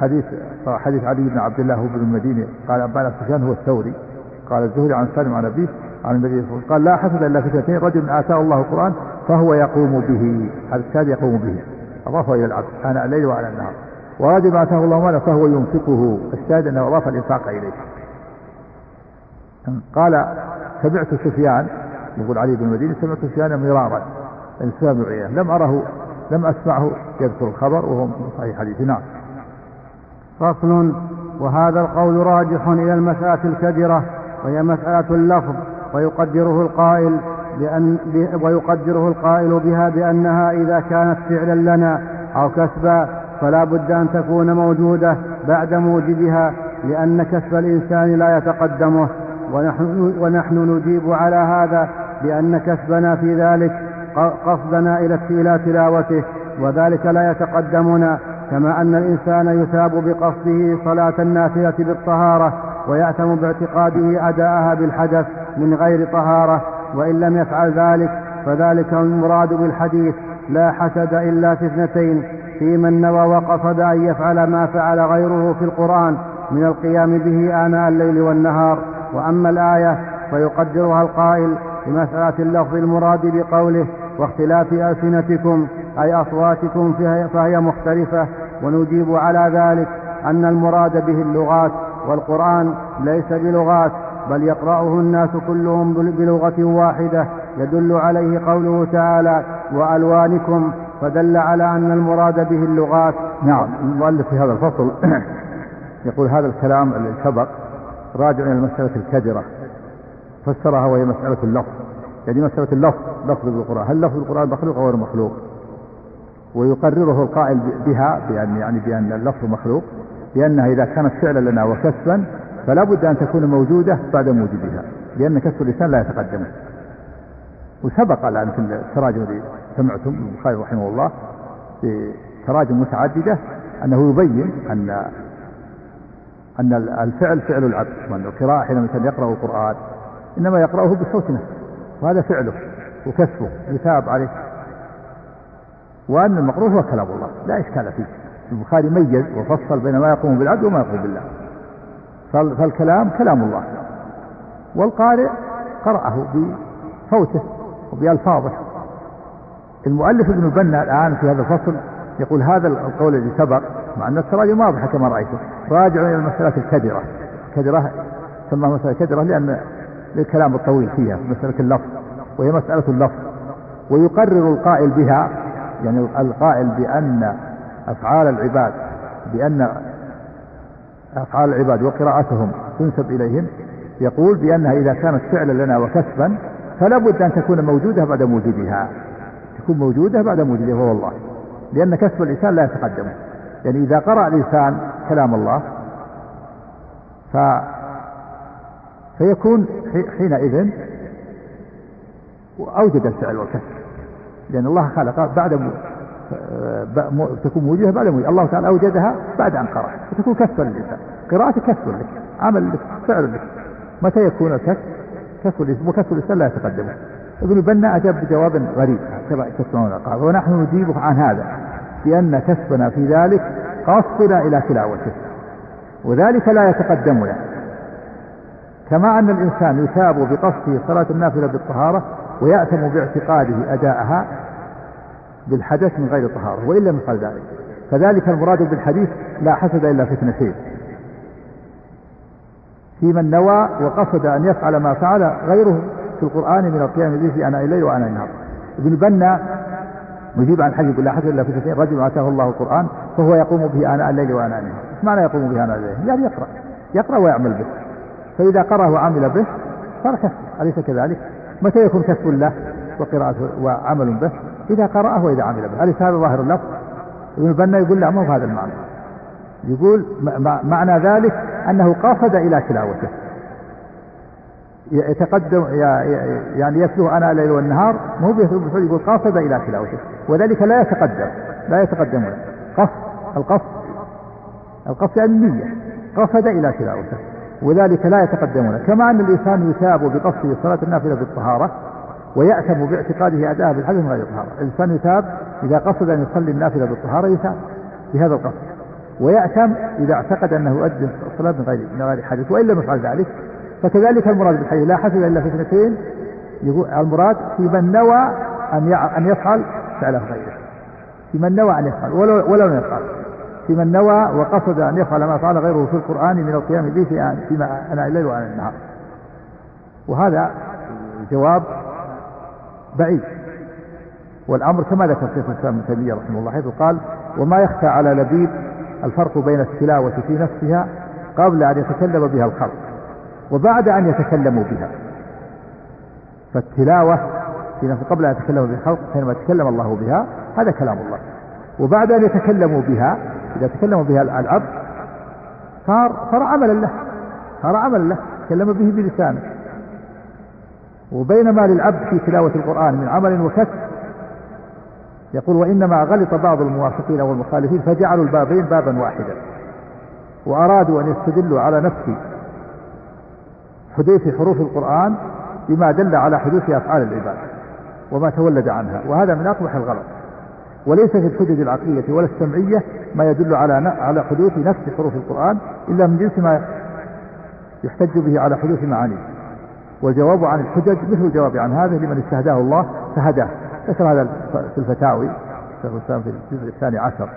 حديث حديث علي بن عبد الله بن المديني قال أبانا سفيان هو الثوري. قال الزهري عن سالم عن أبيه عن النبي صلى قال لا حسد إلا في اثنتين رجل آتاه الله القرآن فهو يقوم به. هذا الثاني يقوم به. أضافه إلى العبد آناء الليل وآناء النهار. ورجل آتاه الله مالا فهو ينفقه. الشاهد أنه أضاف الإنفاق إليه. قال سمعت سفيان يقول علي بن المدينة سمعت سفيان مرارا سفيان بن لم أره لم أسمعه يذكر الخبر وهو صحيح حديث. نعم. فصل وهذا القول راجح إلى المسألة الكدرة وهي مسألة اللفظ ويقدره القائل بأن ويقدره القائل بها بأنها إذا كانت فعلا لنا أو كسبا فلا بد أن تكون موجودة بعد موجبها لأن كسب الإنسان لا يتقدمه. ونحن, ونحن نجيب على هذا بأن كسبنا في ذلك قصدنا إلى تلاوته وذلك لا يتقدمنا. كما أن الإنسان يثاب بقصده صلاة النافلة بالطهارة ويأتم باعتقاده أداءها بالحدث من غير طهارة. وإن لم يفعل ذلك فذلك المراد بالحديث لا حسد إلا في اثنتين في من نوى وقصد أن يفعل ما فعل غيره في القرآن من القيام به آناء الليل والنهار. وأما الآية فيقدرها القائل بمسألة اللفظ المراد بقوله واختلاف ألسنتكم أي أصواتكم فهي مختلفة. ونجيب على ذلك أن المراد به اللغات. والقرآن ليس بلغات بل يقرأه الناس كلهم بلغة واحدة. يدل عليه قوله تعالى وألوانكم فدل على أن المراد به اللغات. نعم المؤلف في هذا الفصل يقول هذا الكلام اللي سبق راجع إلى المسألة الكدرة فسرها وهي مسألة اللفظ. يعني مسألة اللفظ لفظ بالقرآن. هل لفظ القرآن مخلوق أو غير مخلوق؟ ويقرره القائل بها بأن يعني بأن اللفظ مخلوق لأنها إذا كانت فعلا لنا وكسبا فلا بد أن تكون موجودة بعد موجودها لأن كسب اللسان لا يتقدم وسبق الآن في التراجم سمعتم البخاري رحمه الله في تراجم متعددة أنه يبين أن أن الفعل فعل العبد وأن القراءة حينما يقرأ القرآن إنما يقرأه بصوت نفسه وهذا فعله وكسبه يثاب عليه. وأن المقروء هو كلام الله لا إشكال فيه. البخاري ميز وفصل بين ما يقوم بالعبد وما يقوم بالله. فالكلام كلام الله. والقارئ قرأه بصوته وبألفاظه. المؤلف ابن البنا الآن في هذا الفصل يقول هذا القول الذي سبق مع أن التراجم واضحة كما رأيتم. راجعوا إلى المسألة الكدرة. كدرة سماها مسألة كدرة لأن للكلام الطويل فيها مسألة اللفظ وهي مسألة اللفظ. ويقرر القائل بها يعني القائل بأن أفعال العباد بأن أفعال العباد وقراءتهم تنسب إليهم يقول بأنها إذا كانت فعلا لنا وكسبا فلا بد أن تكون موجودة بعد وجودها تكون موجودة بعد وجودها وهو الله. لأن كسب الإنسان لا يتقدم. يعني إذا قرأ الإنسان كلام الله ف فيكون حينئذ أوجد الفعل والكسب لأن الله خلق بعد م... تكون موجودة بعد موجودة. الله تعالى أوجدها بعد أن قرأ. فتكون كسبا للإنسان. قراءة كسب لك عمل لك فعل لك. متى يكون الكسب كسب وكسب الإنسان لا يتقدم. ابن بنا أجاب بجواب غريب. كما تسمعون قال ونحن نجيبك عن هذا بأن كسبنا في ذلك قصدنا إلى تلاوته. وذلك لا يتقدمنا. كما أن الإنسان يثاب بقصده صلاة النافلة بالطهارة ويأثم باعتقاده أداءها بالحدث من غير طهارة وإن لم يفعل ذلك. فذلك المراد بالحديث لا حسد إلا في اثنتين. في من نوى وقصد أن يفعل ما فعل غيره في القرآن من القيام به في أناء الليل وأناء النهار ابن بنا مجيب عن حديث لا حسد إلا في اثنتين رجل آتاه الله القرآن فهو يقوم به آناء الليل وآناء النهار معنى يقوم به آناء الليل؟ يعني يقرأ يقرأ ويعمل به فإذا قرأ وعمل به صار كسب أليس كذلك؟ متى يكون كسب له وقراءته وعمل به؟ إذا قرأه وإذا عمل به أليس هذا ظاهر اللفظ؟ ابن البنا يقول لا ما هو هذا المعنى يقول معنى ذلك أنه قصد إلى تلاوته يتقدم يعني يتلو أنا الليل والنهار مو يقول قصد إلى تلاوته وذلك لا يتقدم لا يتقدم. قصد القصد القصد يعني النية قصد إلى تلاوته وذلك لا يتقدمون كما أن الإنسان يثاب بقصده صلاة النافلة بالطهارة ويأثم باعتقاده أداءها بالحدث من غير الطهارة الإنسان يثاب إذا قصد أن يصلي النافلة بالطهارة يثاب بهذا القصد. ويأثم إذا اعتقد أنه يؤدي الصلاة من غير من غير حدث وإن لم يفعل ذلك فكذلك المراد بالحديث لا حسد إلا في اثنتين يقول المراد في من نوى أن أن يفعل فعله غيره. في من نوى أن يفعل ولو ولو لم يفعل. في من نوى وقصد أن يفعل ما فعل غيره في القرآن من القيام به في فيما أنا الليل وأنا النهار. وهذا جواب بعيد. والأمر كما ذكر شيخ الإسلام ابن تيمية رحمه الله حيث قال وما يخفى على لبيب الفرق بين التلاوة في نفسها قبل أن يتكلم بها الخلق. وبعد أن يتكلموا بها. فالتلاوة في قبل أن يتكلموا بها الخلق حينما تكلم الله بها هذا كلام الله. وبعد أن يتكلموا بها إذا تكلموا بها العبد صار صار عملا له. صار عملا له. تكلم به بلسانه. وبينما للعبد في تلاوة القرآن من عمل وكسب يقول وإنما غلط بعض الموافقين والمخالفين فجعلوا البابين بابا واحدا. وأرادوا أن يستدلوا على نفس حدوث حروف القرآن بما دل على حدوث أفعال العباد وما تولد عنها وهذا من أقبح الغلط. وليس في الحجج العقلية ولا السمعية ما يدل على على حدوث نفس حروف القرآن إلا من جنس ما يحتج به على حدوث معانيه. والجواب عن الحجج مثل الجواب عن هذا لمن استهداه الله فهداه. ذكر هذا في الفتاوي شيخ الإسلام في الجزء الثاني عشر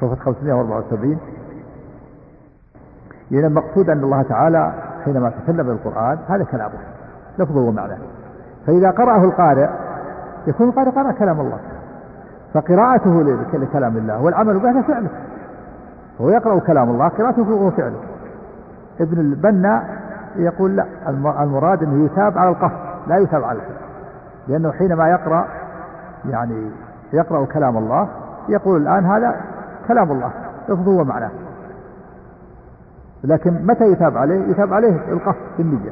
صفحة 574 لأن المقصود أن الله تعالى حينما تكلم بالقرآن هذا كلامه لفظه ومعناه فإذا قرأه القارئ يكون القارئ قرأ كلام الله. فقراءته لكلام الله والعمل به فعله هو يقرأ كلام الله قراءته هو فعله. ابن البنا يقول لا المراد إنه يثاب على القصد لا يثاب على الفعل. لأنه حينما يقرأ يعني يقرأ كلام الله يقول الآن هذا كلام الله. لفظه ومعناه لكن متى يثاب عليه؟ يثاب عليه القصد في النية.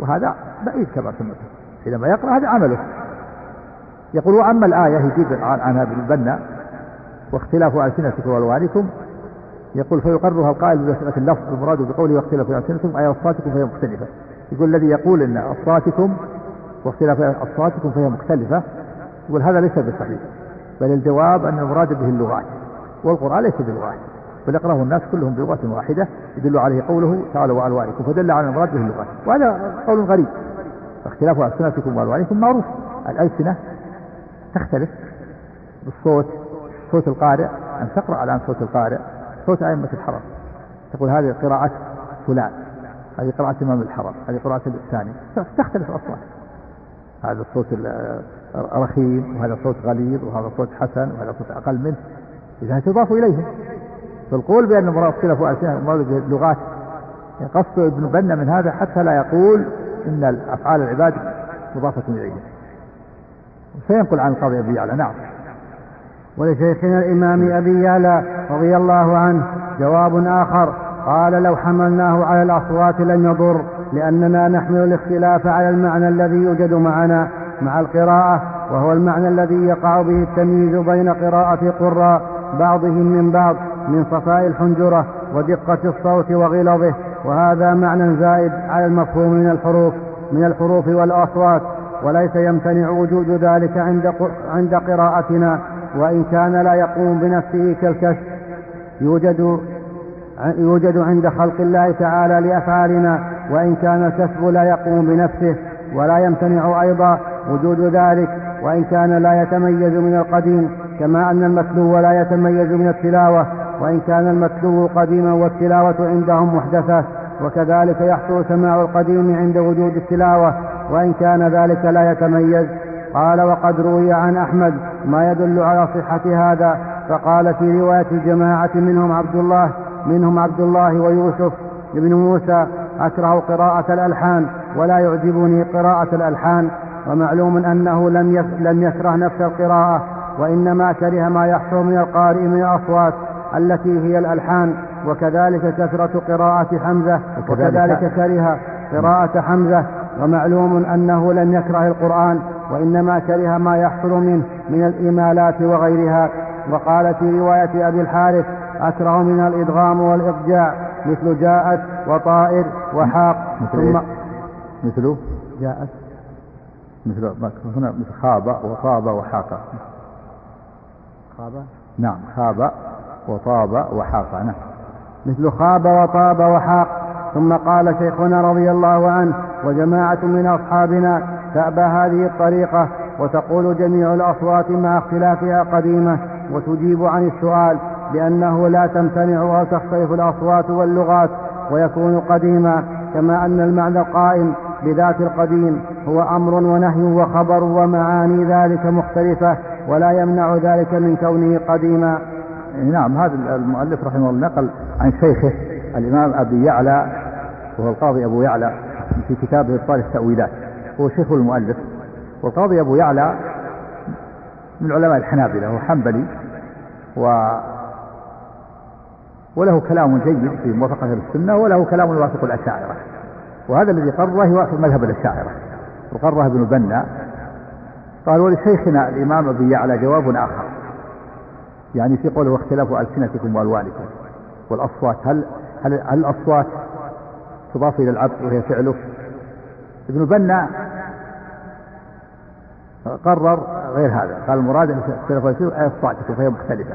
وهذا بعيد كما سمعت. حينما يقرأ هذا عمله. يقول وأما الآية يجيب عنها ابن البنا واختلاف ألسنتكم وألوانكم يقول فيقررها القائل بمسألة اللفظ المراد بقوله واختلاف ألسنتكم أي أصواتكم فهي مختلفة. يقول الذي يقول أن أصواتكم واختلاف أصواتكم فهي مختلفة يقول هذا ليس بصحيح. بل الجواب أن المراد به اللغات. والقرآن ليس بلغات يقرأه الناس كلهم بلغة واحدة يدل عليه قوله تعالى وألوانكم فدل على المراد به اللغات. وهذا قول غريب. اختلاف ألسنتكم وألوانكم معروف. الألسنة تختلف بالصوت صوت القارئ أن تقرأ الآن صوت القارئ صوت أئمة الحرم. تقول هذه قراءة فلان هذه قراءة إمام الحرم هذه قراءة الثاني. تختلف الأصوات. هذا الصوت رخيم وهذا صوت غليظ وهذا صوت حسن وهذا صوت أقل منه. إذا تضاف إليهم. فالقول بأن المراد اختلفوا ألسنة المراد اللغات. قصد ابن بنا من هذا حتى لا يقول إن أفعال العباد مضافة إليهم سينقل عن القاضي أبي يعلى نعم. ولشيخنا الإمام أبي يعلى رضي الله عنه جواب آخر قال لو حملناه على الأصوات لم يضر لأننا نحمل الاختلاف على المعنى الذي يوجد معنا مع القراءة وهو المعنى الذي يقع به التمييز بين قراءة قراء بعضهم من بعض من صفاء الحنجرة ودقة الصوت وغلظه وهذا معنى زائد على المفهوم من الحروف من الحروف والأصوات وليس يمتنع وجود ذلك عند عند قراءتنا وإن كان لا يقوم بنفسه كالكشف. يوجد يوجد عند خلق الله تعالى لأفعالنا وإن كان الكسب لا يقوم بنفسه ولا يمتنع أيضا وجود ذلك وإن كان لا يتميز من القديم كما أن المتلو لا يتميز من التلاوة. وإن كان المتلو قديما والتلاوة عندهم محدثة وكذلك يحصل سماع القديم عند وجود التلاوة وإن كان ذلك لا يتميز. قال وقد روي عن أحمد ما يدل على صحة هذا فقال في رواية الجماعة منهم عبد الله منهم عبد الله ويوسف بن موسى أكره قراءة الألحان ولا يعجبني قراءة الألحان ومعلوم أنه لم لم يكره نفس القراءة وإنما كره ما يحصل من القارئ من الأصوات. التي هي الألحان وكذلك كثرة قراءة حمزة وكذلك كره قراءة حمزة ومعلوم أنه لم يكره القرآن وإنما كره ما يحصل منه من الإمالات وغيرها. وقال في رواية أبي الحارث أكره من الإدغام والإضجاع مثل جاءت وطائر وحاق مثل ثم مثل؟ جاءت. مثل هنا مثل خاب وطاب وحاق. خاب؟ نعم خاب وطاب وحاق. نعم. مثل خاب وطاب وحاق. ثم قال شيخنا رضي الله عنه وجماعة من أصحابنا تأبى هذه الطريقة وتقول جميع الأصوات مع اختلافها قديمة وتجيب عن السؤال بأنه لا تمتنع أو تختلف الأصوات واللغات ويكون قديما كما أن المعنى القائم بذات القديم هو أمر ونهي وخبر ومعاني ذلك مختلفة ولا يمنع ذلك من كونه قديما. نعم هذا المؤلف رحمه الله نقل عن شيخه الإمام أبي يعلى وهو القاضي أبو يعلى في كتابه إبطال التأويلات. هو شيخ المؤلف والقاضي أبو يعلى من علماء الحنابلة هو حنبلي و وله كلام جيد في موافقة السنة وله كلام يوافق الأشاعرة. وهذا الذي قرره يوافق مذهب الأشاعرة وقرره ابن بنا. قال ولشيخنا الإمام أبي يعلى جواب آخر. يعني في قوله واختلاف ألسنتكم وألوانكم. والأصوات هل هل, هل الأصوات تضاف إلى العبد وهي فعله؟ ابن بنا قرر غير هذا. قال المراد اختلاف أصواتكم فهي مختلفة.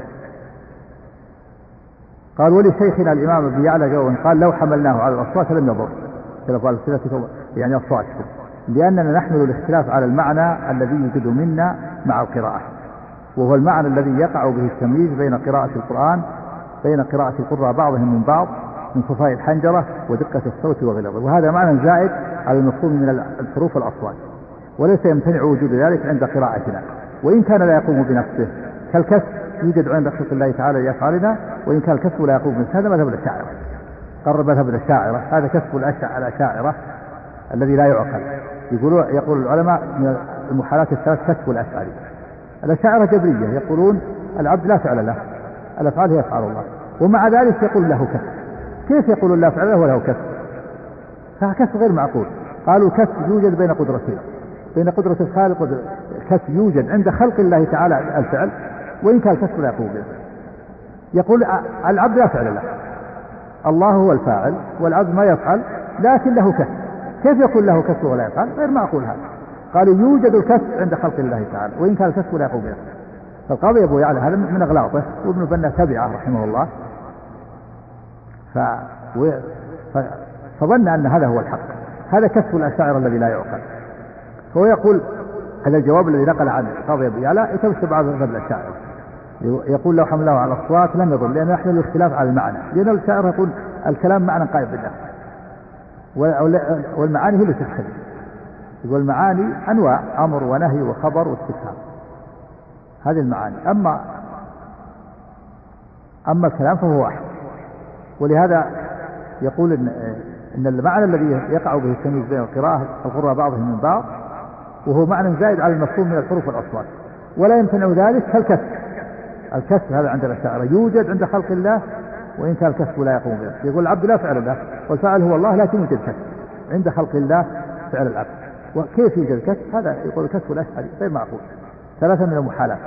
قال ولشيخنا الإمام ابن يعلى قال لو حملناه على الأصوات لم يضر اختلاف ألسنتكم يعني أصواتكم. لأننا نحمل الاختلاف على المعنى الذي يوجد منا مع القراءة. وهو المعنى الذي يقع به التمييز بين قراءة القرآن بين قراءة القراء بعضهم من بعض من صفاء الحنجرة ودقة الصوت وغلظه وهذا معنى زائد على المفهوم من الحروف والأصوات. وليس يمتنع وجود ذلك عند قراءتنا. وإن كان لا يقوم بنفسه كالكسب يوجد عند خلق الله تعالى لأفعالنا وإن كان الكسب لا يقوم بنفسه هذا مذهب الأشاعرة. قرر مذهب الأشاعرة. هذا كسب الأشاعرة الذي لا يعقل. يقولون يقول العلماء من المحالات الثلاث كسب الأشعري. الأشاعرة جبرية يقولون العبد لا فعل له الأفعال هي أفعال الله. ومع ذلك يقول له كسب كيف يقول لا فعل له وله كسب فكسب غير معقول. قالوا الكسب يوجد بين قدرتين. بين قدرة الخالق الكسب يوجد عند خلق الله تعالى الفعل وإن كان الكسب لا يقوم به. يقول العبد لا فعل له. الله هو الفاعل والعبد ما يفعل لكن له كسب كيف يكون له كسب ولا يفعل؟ غير معقول هذا. قالوا يوجد الكسب عند خلق الله تعالى وإن كان الكسب لا يقوم به. فالقاضي أبو يعلى هذا من أغلاطه وابن بنا تبعه رحمه الله. ف... و... ف... فظن أن هذا هو الحق. هذا كسب الأشاعرة الذي لا يعقل. هو يقول هذا الجواب الذي نقل عن القاضي أبو يعلى يتمشى بعض مذهب الأشاعرة يقول لو حمله على الأصوات لم يضر لأنه يحمل الاختلاف على المعنى. لأن الشاعر يقول الكلام معنى قائم بالله. والمعاني هي اللي تختلف. يقول المعاني أنواع أمر ونهي وخبر واستفهام. هذه المعاني. أما أما الكلام فهو واحد. ولهذا يقول إن, إن المعنى الذي يقع به التمييز بين القراءة القراء بعضهم من بعض وهو معنى زائد على المفهوم من الحروف والأصوات. ولا يمتنع ذلك كالكسب. الكسب هذا عند الأشاعرة يوجد عند خلق الله وإن كان الكسب لا يقوم به. يقول العبد لا فعل له والفاعل هو الله لكن يوجد كسب. عند خلق الله فعل العبد. وكيف يوجد كسب هذا يقول الكسب الأشعري غير معقول. ثلاثة من المحالات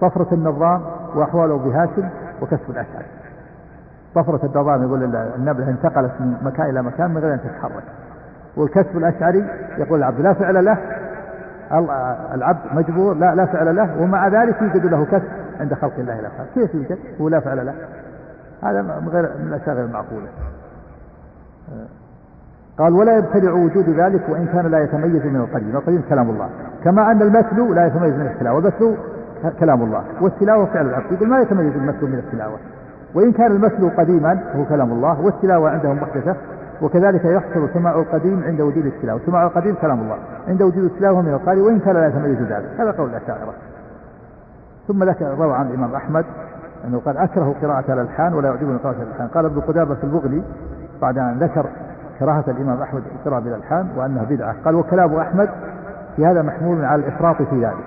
طفرة النظام وأحواله بهاشم وكسب الأشعري. طفرة النظام يقول النبلة انتقلت من مكان إلى مكان من غير أن تتحرك. والكسب الأشعري يقول العبد لا فعل له العبد مجبور لا لا فعل له ومع ذلك يوجد له كسب عند خلق الله الافعال كيف يوجد؟ هو لا فعل له. هذا من غير من الأشياء غير معقولة. قال ولا يبتدع وجود ذلك وإن كان لا يتميز من القديم. القديم كلام الله. كما أن المثل لا يتميز من التلاوة. والمثل كلام الله. والتلاوة فعل العبد يقول ما يتميز المثل من التلاوة؟ وإن كان المثل قديما هو كلام الله والتلاوة عندهم محدثة وكذلك يحصل سماع القديم عند وجود التلاوة. سماع القديم كلام الله. عند وجود التلاوة من القارئ وإن كان لا يتميز ذلك. هذا قول الأشاعرة. ثم لك روى عن الإمام أحمد أنه قال أكره قراءة الألحان ولا يعجبني قراءة الألحان قال ابن قدامة البغلي بعد أن ذكر كراهة الإمام أحمد القراءة بالألحان وأنها بدعة. قال وكلام أحمد في هذا محمول على الإفراط في ذلك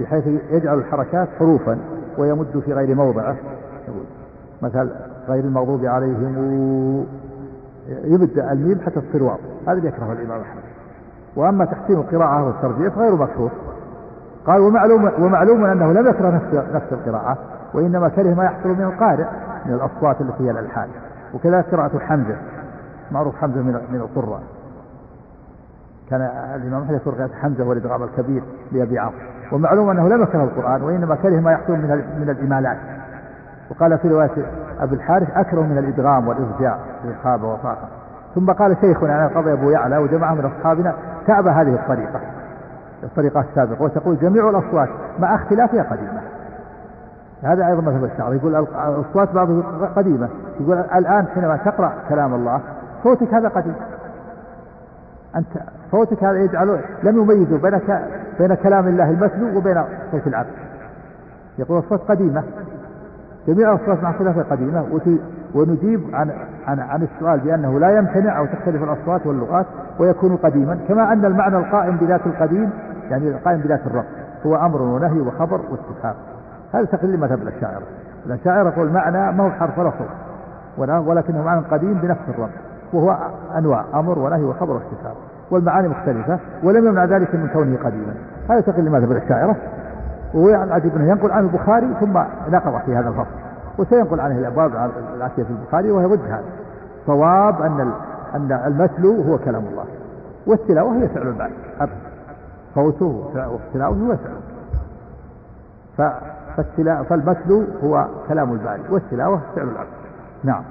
بحيث يجعل الحركات حروفا ويمد في غير موضعه. مثل غير المغضوب عليهم. يبدأ الميم حتى تصير هذا اللي يكره الإمام أحمد. وأما تحسين القراءة والترجيع فغير مكروه. قال ومعلوم ومعلوم أنه لم يكره نفس نفس القراءة وإنما كره ما يحصل من القارئ من الأصوات التي هي الألحان. وكذلك قراءة حمزة. معروف حمزة من من القراء. كان الإمام أحمد قراءة حمزة والإدغام الكبير لأبي عاصم ومعلوم أنه لم يكره القرآن وإنما كره ما يحصل من من الإمالات. وقال في رواية أبي الحارث أكره من الإدغام والإرجاع في الخابة وفاقة ثم قال شيخنا أنا قضي أبو يعلى وجماعة من أصحابنا تعب هذه الطريقة الطريقة السابقة وتقول جميع الأصوات مع اختلافها قديمة. هذا أيضا مذهب الشعر يقول الأصوات بعضها قديمة يقول الآن حينما تقرأ كلام الله صوتك هذا قديم. أنت صوتك هذا يجعل لم يميزوا بين بين كلام الله المتلو وبين صوت العبد. يقول الصوت قديمة. جميع الأصوات مع خلافها قديمة. ونجيب عن عن عن السؤال بأنه لا يمتنع أو تختلف الأصوات واللغات ويكون قديما كما أن المعنى القائم بذات القديم يعني القائم بذات الرب هو أمر ونهي وخبر واستفهام هذا تقريبا مذهب الأشاعرة. الأشاعرة يقول معنى ما هو حرف ولا صوت ولكنه معنى قديم بنفس الرب. وهو أنواع أمر ونهي وخبر واستفهام والمعاني مختلفة ولم يمنع ذلك من كونه قديما. هذا تقريبا مذهب الأشاعرة وعجب إنه ينقل عن البخاري ثم نقض في هذا الفصل. وسينقل عنه الأبواب الاتيه في البخاري ويرد هذا. صواب أن أن المتلو هو كلام الله والتلاوة هي فعل الباري. صوته والتلاوه هو فعل. فالمتلو هو كلام الباري والتلاوة فعل العبد. نعم.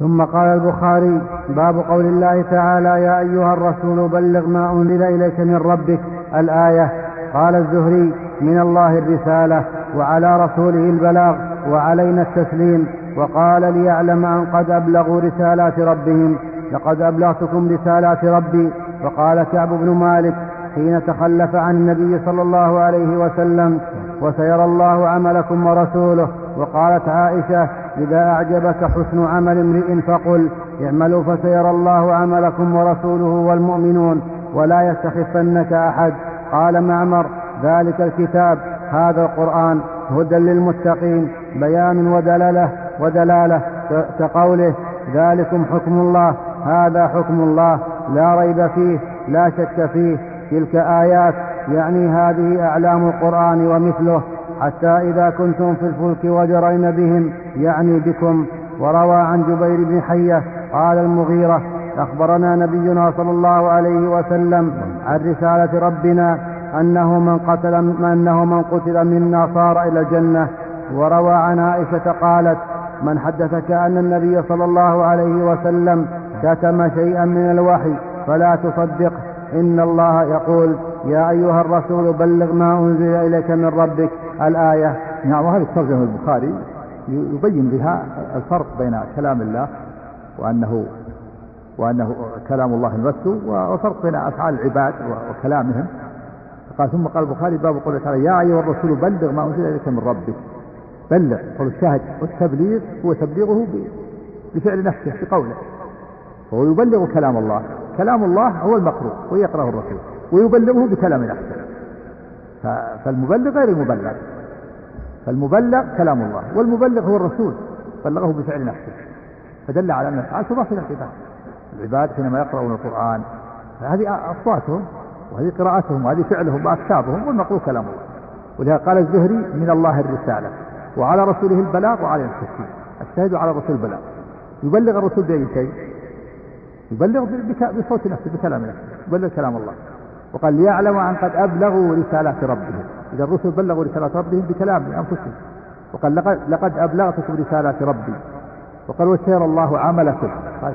ثم قال البخاري باب قول الله تعالى يا أيها الرسول بلغ ما أنزل إليك من ربك الآية. قال الزهري من الله الرسالة وعلى رسوله البلاغ وعلينا التسليم. وقال ليعلم أن قد أبلغوا رسالات ربهم. لقد أبلغتكم رسالات ربي. وقال كعب بن مالك حين تخلف عن النبي صلى الله عليه وسلم وسيرى الله عملكم ورسوله. وقالت عائشة إذا أعجبك حسن عمل امرئ فقل اعملوا فسيرى الله عملكم ورسوله والمؤمنون ولا يستخفنك أحد. قال معمر ذلك الكتاب هذا القرآن هدى للمتقين بيان ودلالة ودلالة كقوله ذلكم حكم الله هذا حكم الله لا ريب فيه لا شك فيه تلك آيات يعني هذه أعلام القرآن ومثله. حتى إذا كنتم في الفلك وجرين بهم يعني بكم. وروى عن جبير بن حية قال المغيرة أخبرنا نبينا صلى الله عليه وسلم عن رسالة ربنا أنه من قتل أنه من قتل منا صار إلى الجنة. وروى عن عائشة قالت من حدثك أن النبي صلى الله عليه وسلم كتم شيئا من الوحي فلا تصدق. إن الله يقول يا أيها الرسول بلغ ما أنزل إليك من ربك. الآية نعم وهذه الترجمة البخاري يبين بها الفرق بين كلام الله وأنه وأنه كلام الله نفسه وفرق بين أفعال العباد وكلامهم. قال ثم قال البخاري باب قوله تعالى يا أيها الرسول بلغ ما أنزل إليك من ربك. بلغ قول الشاهد والتبليغ هو تبليغه بفعل نفسه بقوله. فهو يبلغ كلام الله. كلام الله هو المقروء ويقرأه الرسول ويبلغه بكلام نفسه. فالمبلغ غير المبلغ. فالمبلغ كلام الله والمبلغ هو الرسول بلغه بفعل نفسه. فدل على أن الأفعال تضاف إلى العباد العباد حينما يقرؤون القرآن هذه أصواتهم وهذه قراءتهم وهذه فعلهم وأكتابهم والمقروء كلام الله. ولهذا قال الزهري من الله الرسالة وعلى رسوله البلاغ وعلى التسليم الشاهد على الرسول البلاغ. يبلغ الرسول بأي شيء؟ يبلغ بصوت نفسه بكلام نفسه. يبلغ كلام الله. وقال ليعلم أن قد أبلغوا رسالات ربهم. إذا الرسل بلغوا رسالات ربهم بكلام أنفسهم وقال لقد, لقد أبلغتكم رسالات ربي. وقال وسير الله عملكم.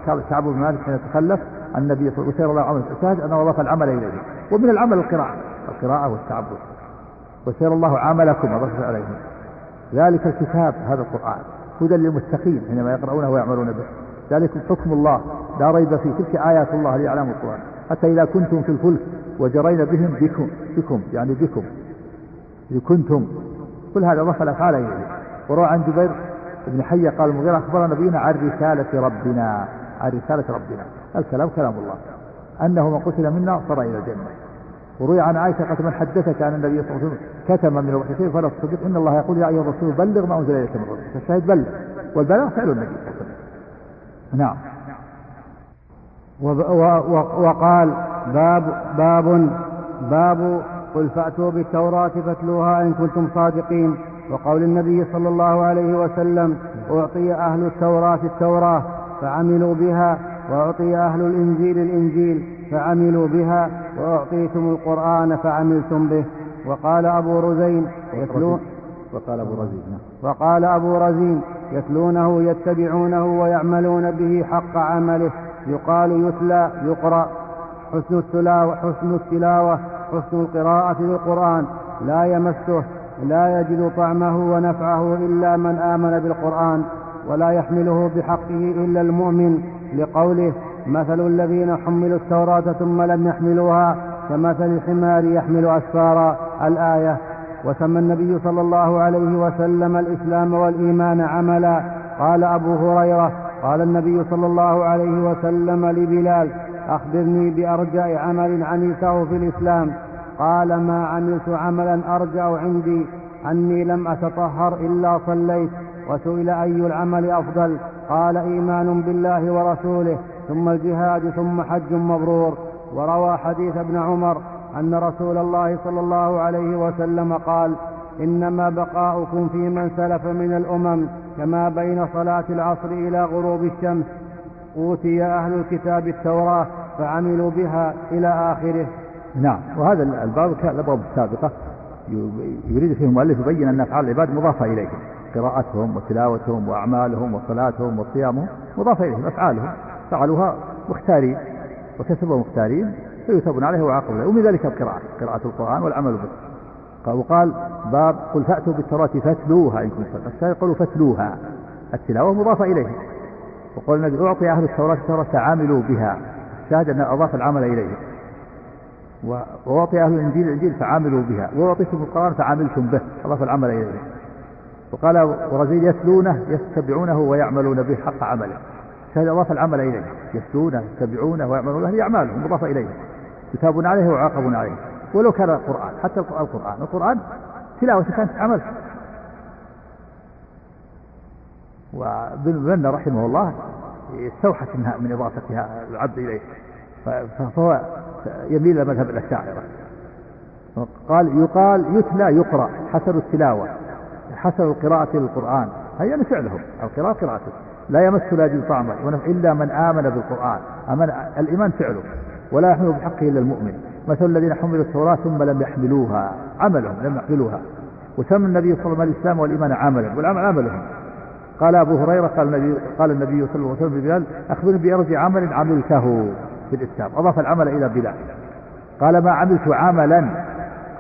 قال كعب بن مالك حين تخلف عن النبي صلى الله عليه وسلم وسير الله عملكم. أنه أضاف العمل إليه. ومن العمل القراءة. القراءة والتعبد. وسير الله عملكم أضاف عليه ذلك الكتاب هذا القرآن. هدى للمتقين حينما يقرؤونه ويعملون به. ذلك حكم الله. لا ريب فيه. تلك آيات الله لإعلام القرآن. حتى إذا كنتم في الفلك وجرين بهم بكم بكم يعني بكم. إذ كنتم. كل هذا ضف الأفعال إليه وروى عن جبير بن حية قال المغيرة أخبر نبينا عن رسالة ربنا عن رسالة ربنا. الكلام كلام الله. أنه من قتل منا صار إلى الجنة. وروي عن عائشة قالت من حدثك عن النبي صلى الله عليه وسلم كتم من الوحي فلا تصدق. إن الله يقول يا أيها الرسول بلغ ما أنزل إليك من ربك. فالشاهد بلغ. والبلاغ فعل النبي صلى الله عليه وسلم. نعم. وقال باب باب باب قل فأتوا بالتوراة فاتلوها إن كنتم صادقين. وقول النبي صلى الله عليه وسلم أعطي أهل التوراة التوراة فعملوا بها وأعطي أهل الإنجيل الإنجيل فعملوا بها وأعطيتم القرآن فعملتم به. وقال أبو رزين يتلون وقال أبو رزين نعم. وقال أبو رزين يتلونه يتبعونه ويعملون به حق عمله. يقال يتلى يقرأ. حسن التلاوة حسن التلاوة حسن القراءة للقرآن. لا يمسه لا يجد طعمه ونفعه إلا من آمن بالقرآن ولا يحمله بحقه إلا المؤمن. لقوله مثل الذين حملوا التوراة ثم لم يحملوها كمثل الحمار يحمل أسفارا. الآية وسمى النبي صلى الله عليه وسلم الإسلام والإيمان عملا. قال أبو هريرة قال النبي صلى الله عليه وسلم لبلال أخبرني بأرجع عمل عملته في الإسلام. قال ما عملت عملا أرجع عندي أني لم أتطهر إلا صليت وسئل أي العمل أفضل؟ قال إيمان بالله ورسوله ثم الجهاد ثم حج مبرور. وروى حديث ابن عمر أن رسول الله صلى الله عليه وسلم قال إنما بقاؤكم في من سلف من الأمم. كما بين صلاة العصر إلى غروب الشمس أوتي أهل الكتاب التوراة فعملوا بها إلى آخره. نعم وهذا الباب كالأبواب السابقة. يريد فيه المؤلف يبين أن أفعال العباد مضافة إليهم قراءتهم وتلاوتهم وأعمالهم وصلاتهم وصيامهم مضافة إليهم أفعالهم. فعلوها مختارين وكسبوا مختارين فيثابون عليه ويعاقبون ومن ذلك القراءة قراءة القرآن والعمل به. وقال باب قل فأتوا بالتوراة فاتلوها إن كنتم الشاهد يقولوا فاتلوها التلاوة مضافة إليهم وقال النبي أعطي أهل التوراة التوراة عاملوا بها. الشاهد أن أضاف العمل إليهم وأعطي أهل الإنجيل الإنجيل فعاملوا بها. وأعطيتم القرآن فعملتم به. أضاف العمل إليهم وقال ورزيل يتلونه يتبعونه ويعملون به حق عمله. الشاهد أضاف العمل إليه. يتلونه يتبعونه ويعملون به أعمالهم مضافة إليه. يتابون عليه ويعاقبون عليه. ولو كان القرآن حتى القرآن. القرآن تلاوة كانت عمل. وابن رحمه الله استوحت منها من إضافتها العبد إليه. فهو يميل إلى مذهب الأشاعرة. قال يقال يتلى يقرأ حسب التلاوة حسب القراءة للقرآن هي يعني فعلهم القراءة قراءته لا يمس لا يجد طعمه إلا من آمن بالقرآن. أمن الإيمان فعله ولا يحمل بحقه إلا المؤمن. مثل الذين حملوا التوراة ثم لم يحملوها. عملهم لم يحملوها. وسمى النبي صلى الله عليه وسلم والإيمان عملا والعمل عملهم. قال أبو هريرة قال النبي قال النبي صلى الله عليه وسلم لبلال أخبرني بأرجع عمل عملته في الإسلام. أضاف العمل إلى بلال. قال ما عملت عملا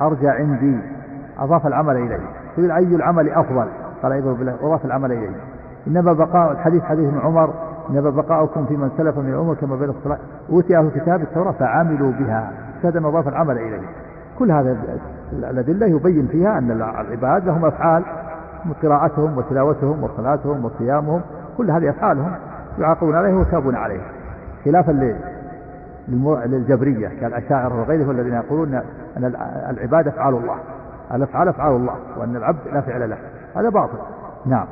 أرجى عندي. أضاف العمل إليه. يقول أي العمل أفضل؟ قال أيضا بالله وأضاف العمل إليه. إنما بقاء الحديث حديث ابن عمر. إنما بقاؤكم في من سلف من العمر كما بين الصلاة. أوتي أهل الكتاب التوراة فعملوا بها. أن أضاف العمل إليه. كل هذا الأدلة يبين فيها أن العباد لهم أفعال قراءتهم وتلاوتهم وصلاتهم وصيامهم كل هذه أفعالهم يعاقبون عليها ويثابون عليها. خلافا للجبرية كالأشاعرة وغيرهم الذين يقولون أن العباد أفعال الله. الأفعال أفعال الله وأن العبد لا فعل له. هذا باطل. نعم.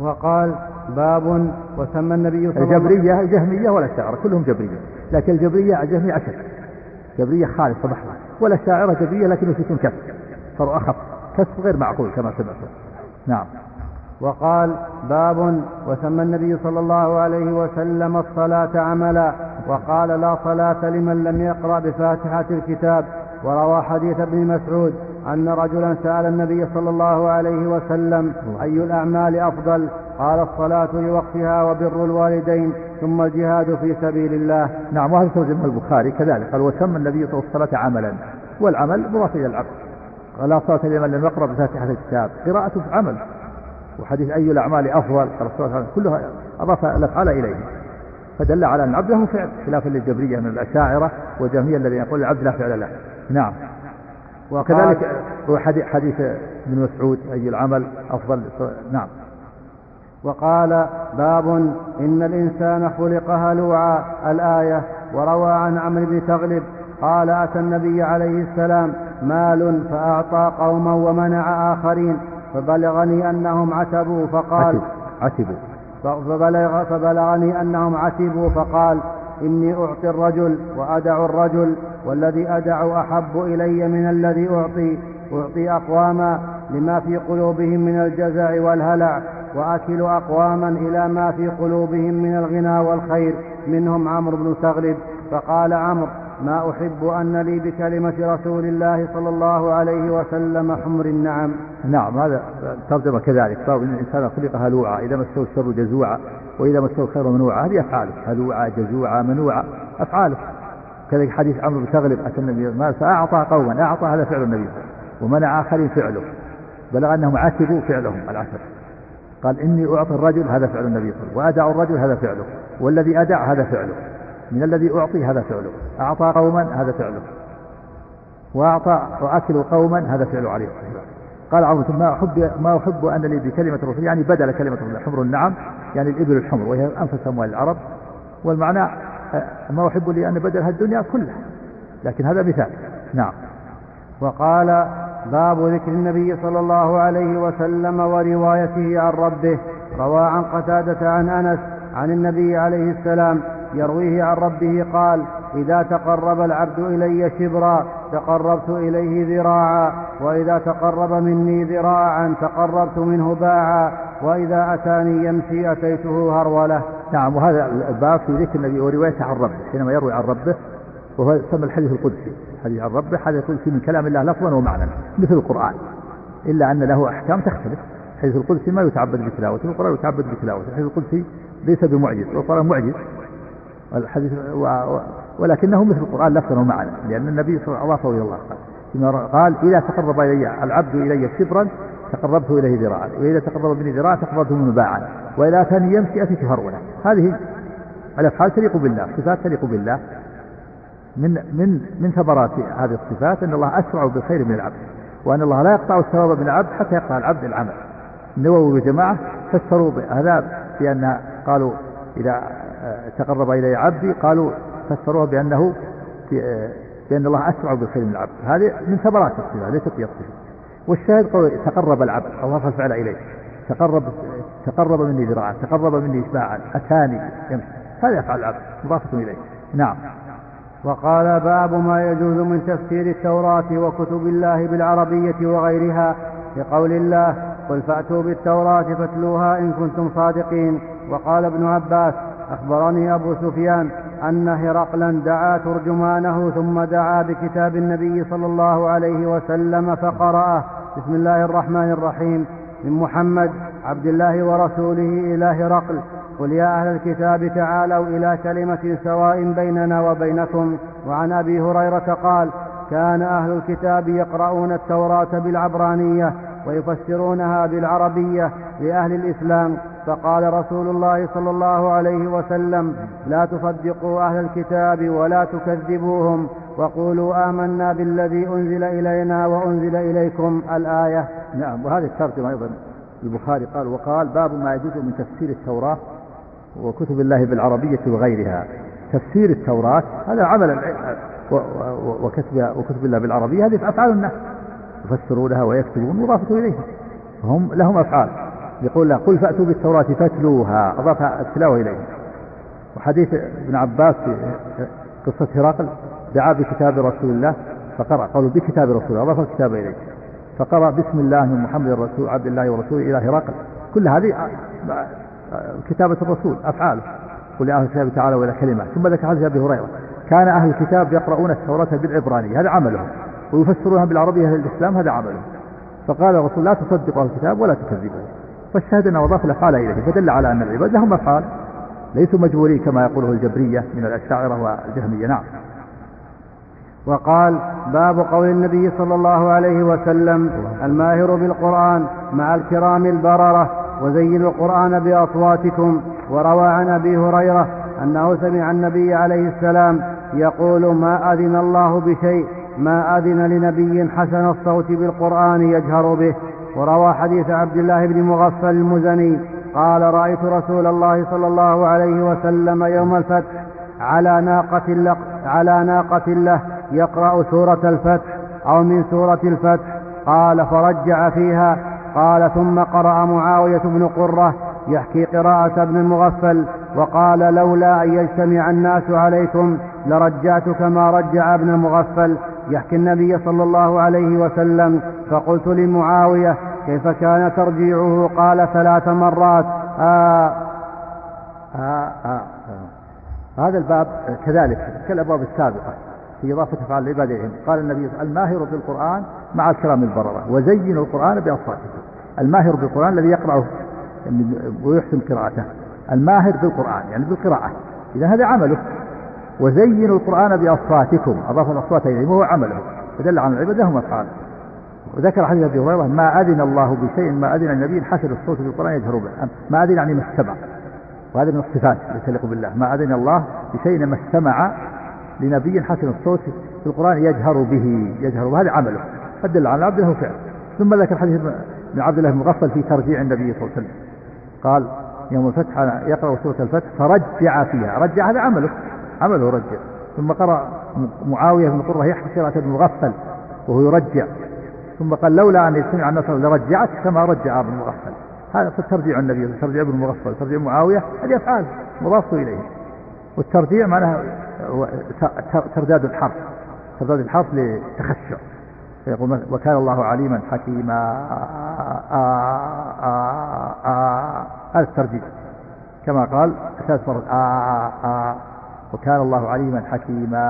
وقال باب وسمى النبي صلى الله عليه وسلم الجبرية الجهمية والأشاعرة كلهم جبرية. لكن الجبرية الجهمية أشد. جبرية خالصة بحرة والأشاعرة جبرية لكن يشركون كسر صاروا أخف. كسر غير معقول كما سمعتم. نعم. وقال باب وسمى النبي صلى الله عليه وسلم الصلاة عملا وقال لا صلاة لمن لم يقرأ بفاتحة الكتاب. وروى حديث ابن مسعود أن رجلا سأل النبي صلى الله عليه وسلم أي الأعمال أفضل؟ قال الصلاة لوقتها وبر الوالدين ثم الجهاد في سبيل الله. نعم وهذا ترجمه البخاري. كذلك قال وسمى النبي صلى الله عليه وسلم الصلاة عملا والعمل مضاف إلى العبد لا صلاة لمن لم يقرأ بفاتحة الكتاب. قراءته عمل. وحديث أي الأعمال أفضل؟ قال وسلم كلها أضاف الأفعال إليه. فدل على أن العبد له فعل خلافا للجبرية من الأشاعرة والجهمية الذين يقول العبد لا فعل له. نعم. وكذلك حديث ابن مسعود أي العمل أفضل؟ نعم. وقال باب إن الإنسان خلق هلوعا الآية وروى عن عمرو بن تغلب قال أتى النبي عليه السلام مال فأعطى قوما ومنع آخرين فبلغني أنهم عتبوا فقال عتبوا فبلغ فبلغني أنهم عتبوا فقال إني أعطي الرجل وأدع الرجل والذي أدع أحب إلي من الذي أعطي أعطي أقواما لما في قلوبهم من الجزع والهلع. وأكل أقواما إلى ما في قلوبهم من الغنى والخير. منهم عمرو بن تغلب فقال عمرو ما أحب أن لي بكلمة رسول الله صلى الله عليه وسلم حمر النعم. نعم هذا ترجمة كذلك. باب إن الإنسان خلق هلوعا إذا مسه الشر جزوعا وإذا مسه الخير منوعا هذه أفعاله هلوعا جزوعا منوعا أفعاله كذلك حديث عمرو بن تغلب أتى النبي ما فأعطى قوما أعطى هذا فعل النبي ومنع آخرين فعله. بلغ أنهم عاتبوا فعلهم العتب قال إني أعطي الرجل هذا فعل النبي صلى الله عليه وسلم وأدع الرجل هذا فعله والذي أدع هذا فعله من الذي أعطي هذا فعله أعطى قوما هذا فعله وأعطى وأكل قوما هذا فعل عليه قال عمرو ما أحب ما أحب أن لي بكلمة الرسول يعني بدل كلمة الرسول حمر النعم يعني الإبل الحمر وهي أنفس أموال العرب والمعنى آه، ما أحب لي أن بدلها الدنيا كلها لكن هذا مثال. نعم. وقال باب ذكر النبي صلى الله عليه وسلم وروايته عن ربه روى عن قتادة عن أنس عن النبي عليه السلام يرويه عن ربه قال إذا تقرب العبد إلي شبرا تقربت إليه ذراعا وإذا تقرب مني ذراعا تقربت منه باعا وإذا أتاني يمشي أتيته هرولة. نعم وهذا الباب في ذكر النبي وروايته عن ربه حينما يروي عن ربه وهو يسمى الحديث القدسي. حديث عن ربه حديث القدسي من كلام الله لفظا ومعنى مثل القرآن. إلا أن له أحكام تختلف. الحديث القدسي ما يتعبد بتلاوته القرآن يتعبد بتلاوته. الحديث القدسي ليس بمعجز والقرآن معجز. الحديث ولكنه مثل القرآن لفظا ومعنى لأن النبي صلى الله عليه وسلم الله قال قال إذا تقرب إلي العبد إلي شبرا تقربت إليه ذراعا. وإذا تقرب مني ذراعا تقربت منه باعا. وإذا ثاني يمشي أتيت هرولا هذه الأفعال تليق بالله صفات تليق بالله. من من من ثمرات هذه الصفات أن الله أسرع بالخير من العبد وأن الله لا يقطع الثواب من العبد حتى يقطع العبد العمل. النووي وجماعة فسروا هذا بأن قالوا إذا تقرب إلي عبدي قالوا فسروها بأنه بأن الله أسرع بالخير من العبد. هذه من ثمرات الصفة ليست هي الصفة والشاهد قول تقرب العبد أضاف الفعل إليه. تقرب تقرب مني ذراعا تقرب مني إشباعا أتاني يمشي. هذا يفعل العبد مضافة إليه. نعم. وقال باب ما يجوز من تفسير التوراة وكتب الله بالعربية وغيرها لقول الله قل فأتوا بالتوراة فاتلوها إن كنتم صادقين. وقال ابن عباس أخبرني أبو سفيان أن هرقلا دعا ترجمانه ثم دعا بكتاب النبي صلى الله عليه وسلم فقرأه. بسم الله الرحمن الرحيم. من محمد عبد الله ورسوله إلى هرقل. قل يا أهل الكتاب تعالوا إلى كلمة سواء بيننا وبينكم. وعن أبي هريرة قال كان أهل الكتاب يقرؤون التوراة بالعبرانية ويفسرونها بالعربية لأهل الإسلام. فقال رسول الله صلى الله عليه وسلم لا تصدقوا أهل الكتاب ولا تكذبوهم وقولوا آمنا بالذي أنزل إلينا وأنزل إليكم الآية. نعم وهذه الترجمة أيضا البخاري قال وقال باب ما يجوز من تفسير التوراة وكتب الله بالعربية وغيرها. تفسير التوراة هذا عمل وكتب وكتب الله بالعربية هذه أفعال الناس. يفسرونها ويكتبون مضافة إليهم. فهم لهم أفعال. يقول له قل فأتوا بالتوراة فاتلوها. أضاف التلاوة إليهم. وحديث ابن عباس في قصة هرقل دعا بكتاب رسول الله فقرأ قالوا بكتاب رسول الله أضاف الكتاب إليه. فقرأ بسم الله من محمد الرسول عبد الله ورسوله إلى هرقل. كل هذه كتابة الرسول أفعاله. قل لأهل الكتاب تعالى إلى كلمة. ثم ذكر حديث أبي هريرة. كان أهل الكتاب يقرؤون التوراة بالعبرانية هذا عملهم. ويفسرونها بالعربية للإسلام هذا عملهم. فقال الرسول لا تصدقوا أهل الكتاب ولا تكذبوا. فالشاهد أنه أضاف الأفعال إليه فدل على أن العباد لهم أفعال. ليسوا مجبورين كما يقوله الجبرية من الأشاعرة والجهمية. نعم. وقال باب قول النبي صلى الله عليه وسلم الماهر بالقرآن مع الكرام البررة. وزينوا القرآن بأصواتكم. وروى عن أبي هريرة أنه سمع النبي عليه السلام يقول ما أذن الله بشيء ما أذن لنبي حسن الصوت بالقرآن يجهر به. وروى حديث عبد الله بن مغفل المزني قال رأيت رسول الله صلى الله عليه وسلم يوم الفتح على ناقة على ناقة له يقرأ سورة الفتح أو من سورة الفتح. قال فرجع فيها قال ثم قرأ معاوية بن قرة يحكي قراءة ابن المغفل وقال لولا أن يجتمع الناس عليكم لرجعت كما رجع ابن المغفل. يحكي النبي صلى الله عليه وسلم فقلت لمعاوية كيف كان ترجيعه؟ قال ثلاث مرات. آه آه آه آه. هذا الباب كذلك كالأبواب السابقة في إضافة أفعال العباد قال النبي الماهر بالقرآن مع الكرام البررة. وزينوا القرآن بأصواتكم الماهر بالقرآن الذي يقرأه ويحسن قراءته. الماهر بالقرآن يعني بالقراءة. إذا هذا عمله. وزينوا القرآن بأصواتكم. أضاف الأصوات إليه وهو عمله. فدل على العبادة هم أفعال وذكر حديث أبي هريرة ما أذن الله بشيء ما أذن النبي حسن الصوت في القرآن يجهر به. ما أذن يعني ما استمع. وهذه من الصفات تليق بالله. ما أذن الله بشيء ما استمع لنبي حسن الصوت في القرآن يجهر به. يجهر به هذا عمله. فدل على عبد له فعل. ثم ذكر حديث من عبد الله المغفل في ترجيع النبي صلى الله عليه وسلم. قال يوم الفتح يقرأ سورة الفتح فرجع فيها. رجع هذا عمله. عمله رجع. ثم قرأ معاوية بن قرة يحكي قراءة ابن مغفل وهو يرجع. ثم قال لولا أن يجتمع النصر لرجعت كما رجع ابن مغفل هذا ترجيع النبي ترجيع ابن مغفل ترجيع معاوية. هذه أفعال مضاف إليه. والترجيع معناها ترداد الحرف. ترداد الحرف لتخشع. فيقول وكان الله عليما حكيما. هذا الترجيع كما قال ثلاث مرات وكان الله عليما حكيما.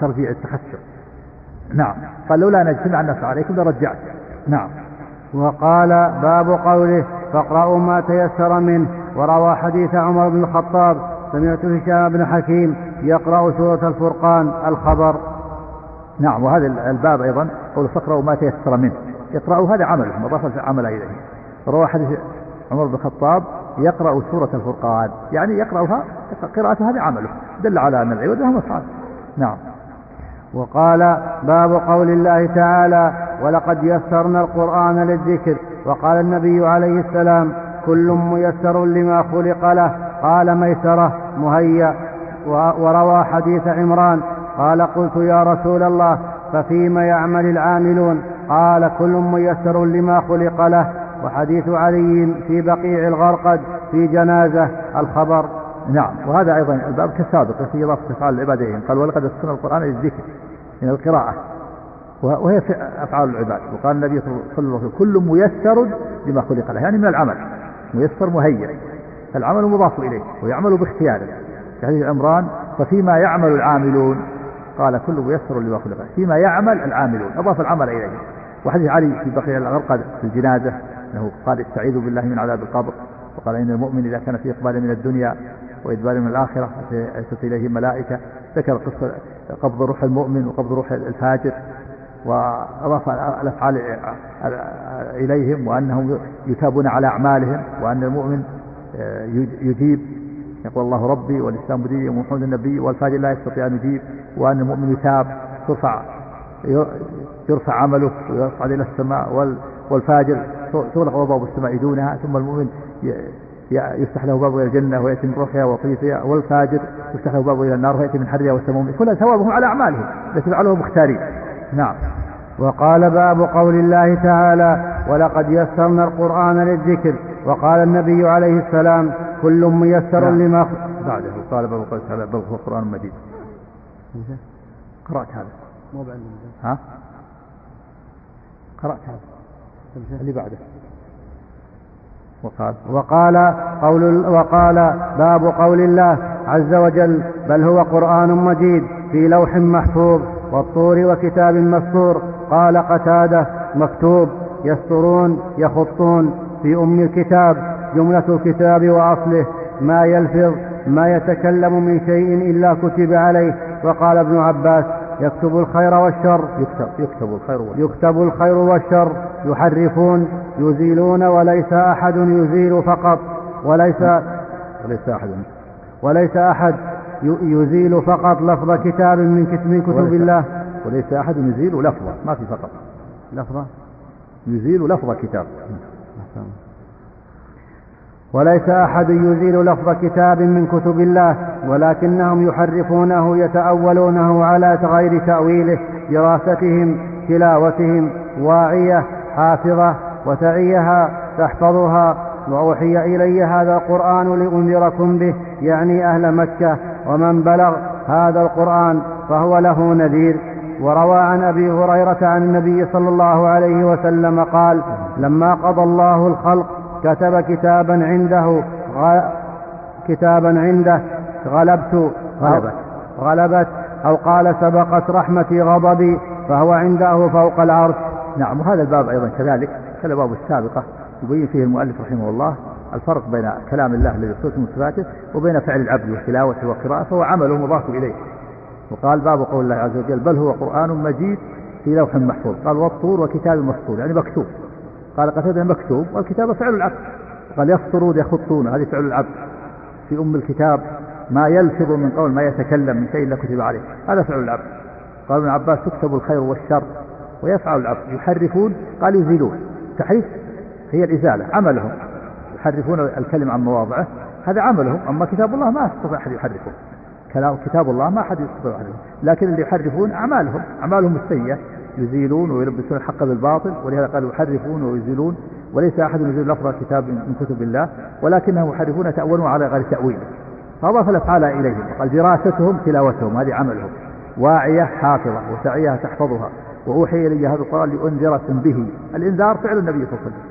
ترجيع التخشع. نعم. قال لولا أن اجتمع الناس عليكم لرجعت. نعم. وقال باب قوله فاقرأوا ما تيسر منه. وروى حديث عمر بن الخطاب سمعت هشام بن حكيم يقرأ سورة الفرقان الخبر. نعم وهذا الباب أيضا قول فاقرأوا ما تيسر منه. يقرأوا هذا عمله مضافة العمل إليه. روى حديث عمر بن الخطاب يقرأ سورة الفرقان. يعني يقرأها قراءته هذا عمله دل على أن العبادة هم أفعال نعم. وقال باب قول الله تعالى ولقد يسرنا القرآن للذكر وقال النبي عليه السلام كل ميسر لما خلق له قال ميسرة مهيأ وروى حديث عمران قال قلت يا رسول الله ففيما يعمل العاملون؟ قال كل ميسر لما خلق له. وحديث علي في بقيع الغرقد في جنازة الخبر. نعم وهذا أيضا الباب كالسابق في إضافة أفعال العبادين قال ولقد يسرنا القرآن للذكر من القراءة. وهي أفعال العباد. وقال النبي صلى الله عليه وسلم كل ميسر لما خلق له. يعني من العمل. ميسر مهيئ. العمل مضاف إليه ويعمل باختياره. في حديث عمران ففيما يعمل العاملون. قال كل ميسر لما خلق. فيما يعمل العاملون أضاف العمل إليه. وحديث علي في بقية الغرقد في الجنازة أنه قال استعيذوا بالله من عذاب القبر. وقال إن المؤمن إذا كان في إقبال من الدنيا وإدبار من الآخرة أتت إليه الملائكة. ذكر قصة قبض روح المؤمن وقبض روح الفاجر. وأضاف الأفعال إليهم وأنهم يتابون على أعمالهم وأن المؤمن يجيب يقول الله ربي والإسلام ديني ومحمد النبي والفاجر لا يستطيع أن يجيب وأن المؤمن يتاب ترفع يرفع عمله ويصعد إلى السماء والفاجر تغلق أبواب السماء دونها ثم المؤمن يفتح له باب إلى الجنة ويأتي من روحها وطيفها والفاجر يفتح له باب إلى النار ويأتي من حرها والسموم كلها ثوابهم على أعمالهم التي فعلوها مختارين. نعم. وقال باب قول الله تعالى ولقد يسرنا القرآن للذكر وقال النبي عليه السلام كل ميسر نعم. لما بعده قال باب قول تعالى بل هو قرآن مجيد. قرأت هذا. مو بعد ها؟ قرأت هذا. اللي بعده. وقال؟ وقال قول وقال باب قول الله عز وجل بل هو قرآن مجيد في لوح محفوظ والطور وكتاب مسطور قال قتادة مكتوب يسطرون يخطون في أم الكتاب. جملة الكتاب وأصله. ما يلفظ ما يتكلم من شيء إلا كتب عليه. وقال ابن عباس يكتب الخير والشر. يكتب, يكتب الخير والشر. يكتب الخير والشر. يحرفون يزيلون وليس أحد يزيل فقط. وليس وليس أحد. وليس أحد يزيل فقط لفظ كتاب من كتب, كتب الله. وليس أحد يزيل لفظة. ما في فقط. لفظة؟ يزيل لفظ كتاب. وليس أحد يزيل لفظ كتاب من كتب الله ولكنهم يحرفونه يتأولونه على غير تأويله دراستهم تلاوتهم واعية حافظة وتعيها تحفظها وأوحي إلي هذا القرآن لأنذركم به يعني أهل مكة ومن بلغ هذا القرآن فهو له نذير. وروى عن أبي هريرة عن النبي صلى الله عليه وسلم قال لما قضى الله الخلق كتب كتابا عنده كتابا عنده غلبت غلبت. غلبت أو قال سبقت رحمتي غضبي فهو عنده فوق العرش نعم وهذا الباب أيضا كذلك كالباب السابقة يبين فيه المؤلف رحمه الله الفرق بين كلام الله الذي يصدق من صفاته وبين فعل العبد وتلاوته وقراءته فهو عمله مضاف إليه. وقال باب قول الله عز وجل بل هو قرآن مجيد في لوح محفوظ قال والطور وكتاب مسطور يعني مكتوب. قال قتادة مكتوب والكتابة فعل العبد قال يسطرون يخطون هذه فعل العبد في أم الكتاب ما يلفظ من قول ما يتكلم من شيء إلا كتب عليه. هذا فعل العبد قال ابن عباس تكتب الخير والشر ويفعل العبد يحرفون قال يزيلون. تحريف هي الإزالة عملهم. يحرفون الكلم عن مواضعه. هذا عملهم. أما كتاب الله ما يستطيع أحد يحرفه. كلام كتاب الله ما أحد يستطيع يحرفه. لكن اللي يحرفون أعمالهم. أعمالهم السيئة. يزيلون ويلبسون الحق بالباطل ولهذا قالوا يحرفون ويزيلون وليس أحد يزيل لفظ كتاب من كتب الله ولكنهم يحرفون يتأولون على غير تأويله فأضاف الأفعال إليهم قال دراستهم تلاوتهم هذه عملهم واعية حافظة وسعيها تحفظها وأوحي إلي هذا القرآن لأنذركم به. الإنذار فعل النبي صلى الله عليه وسلم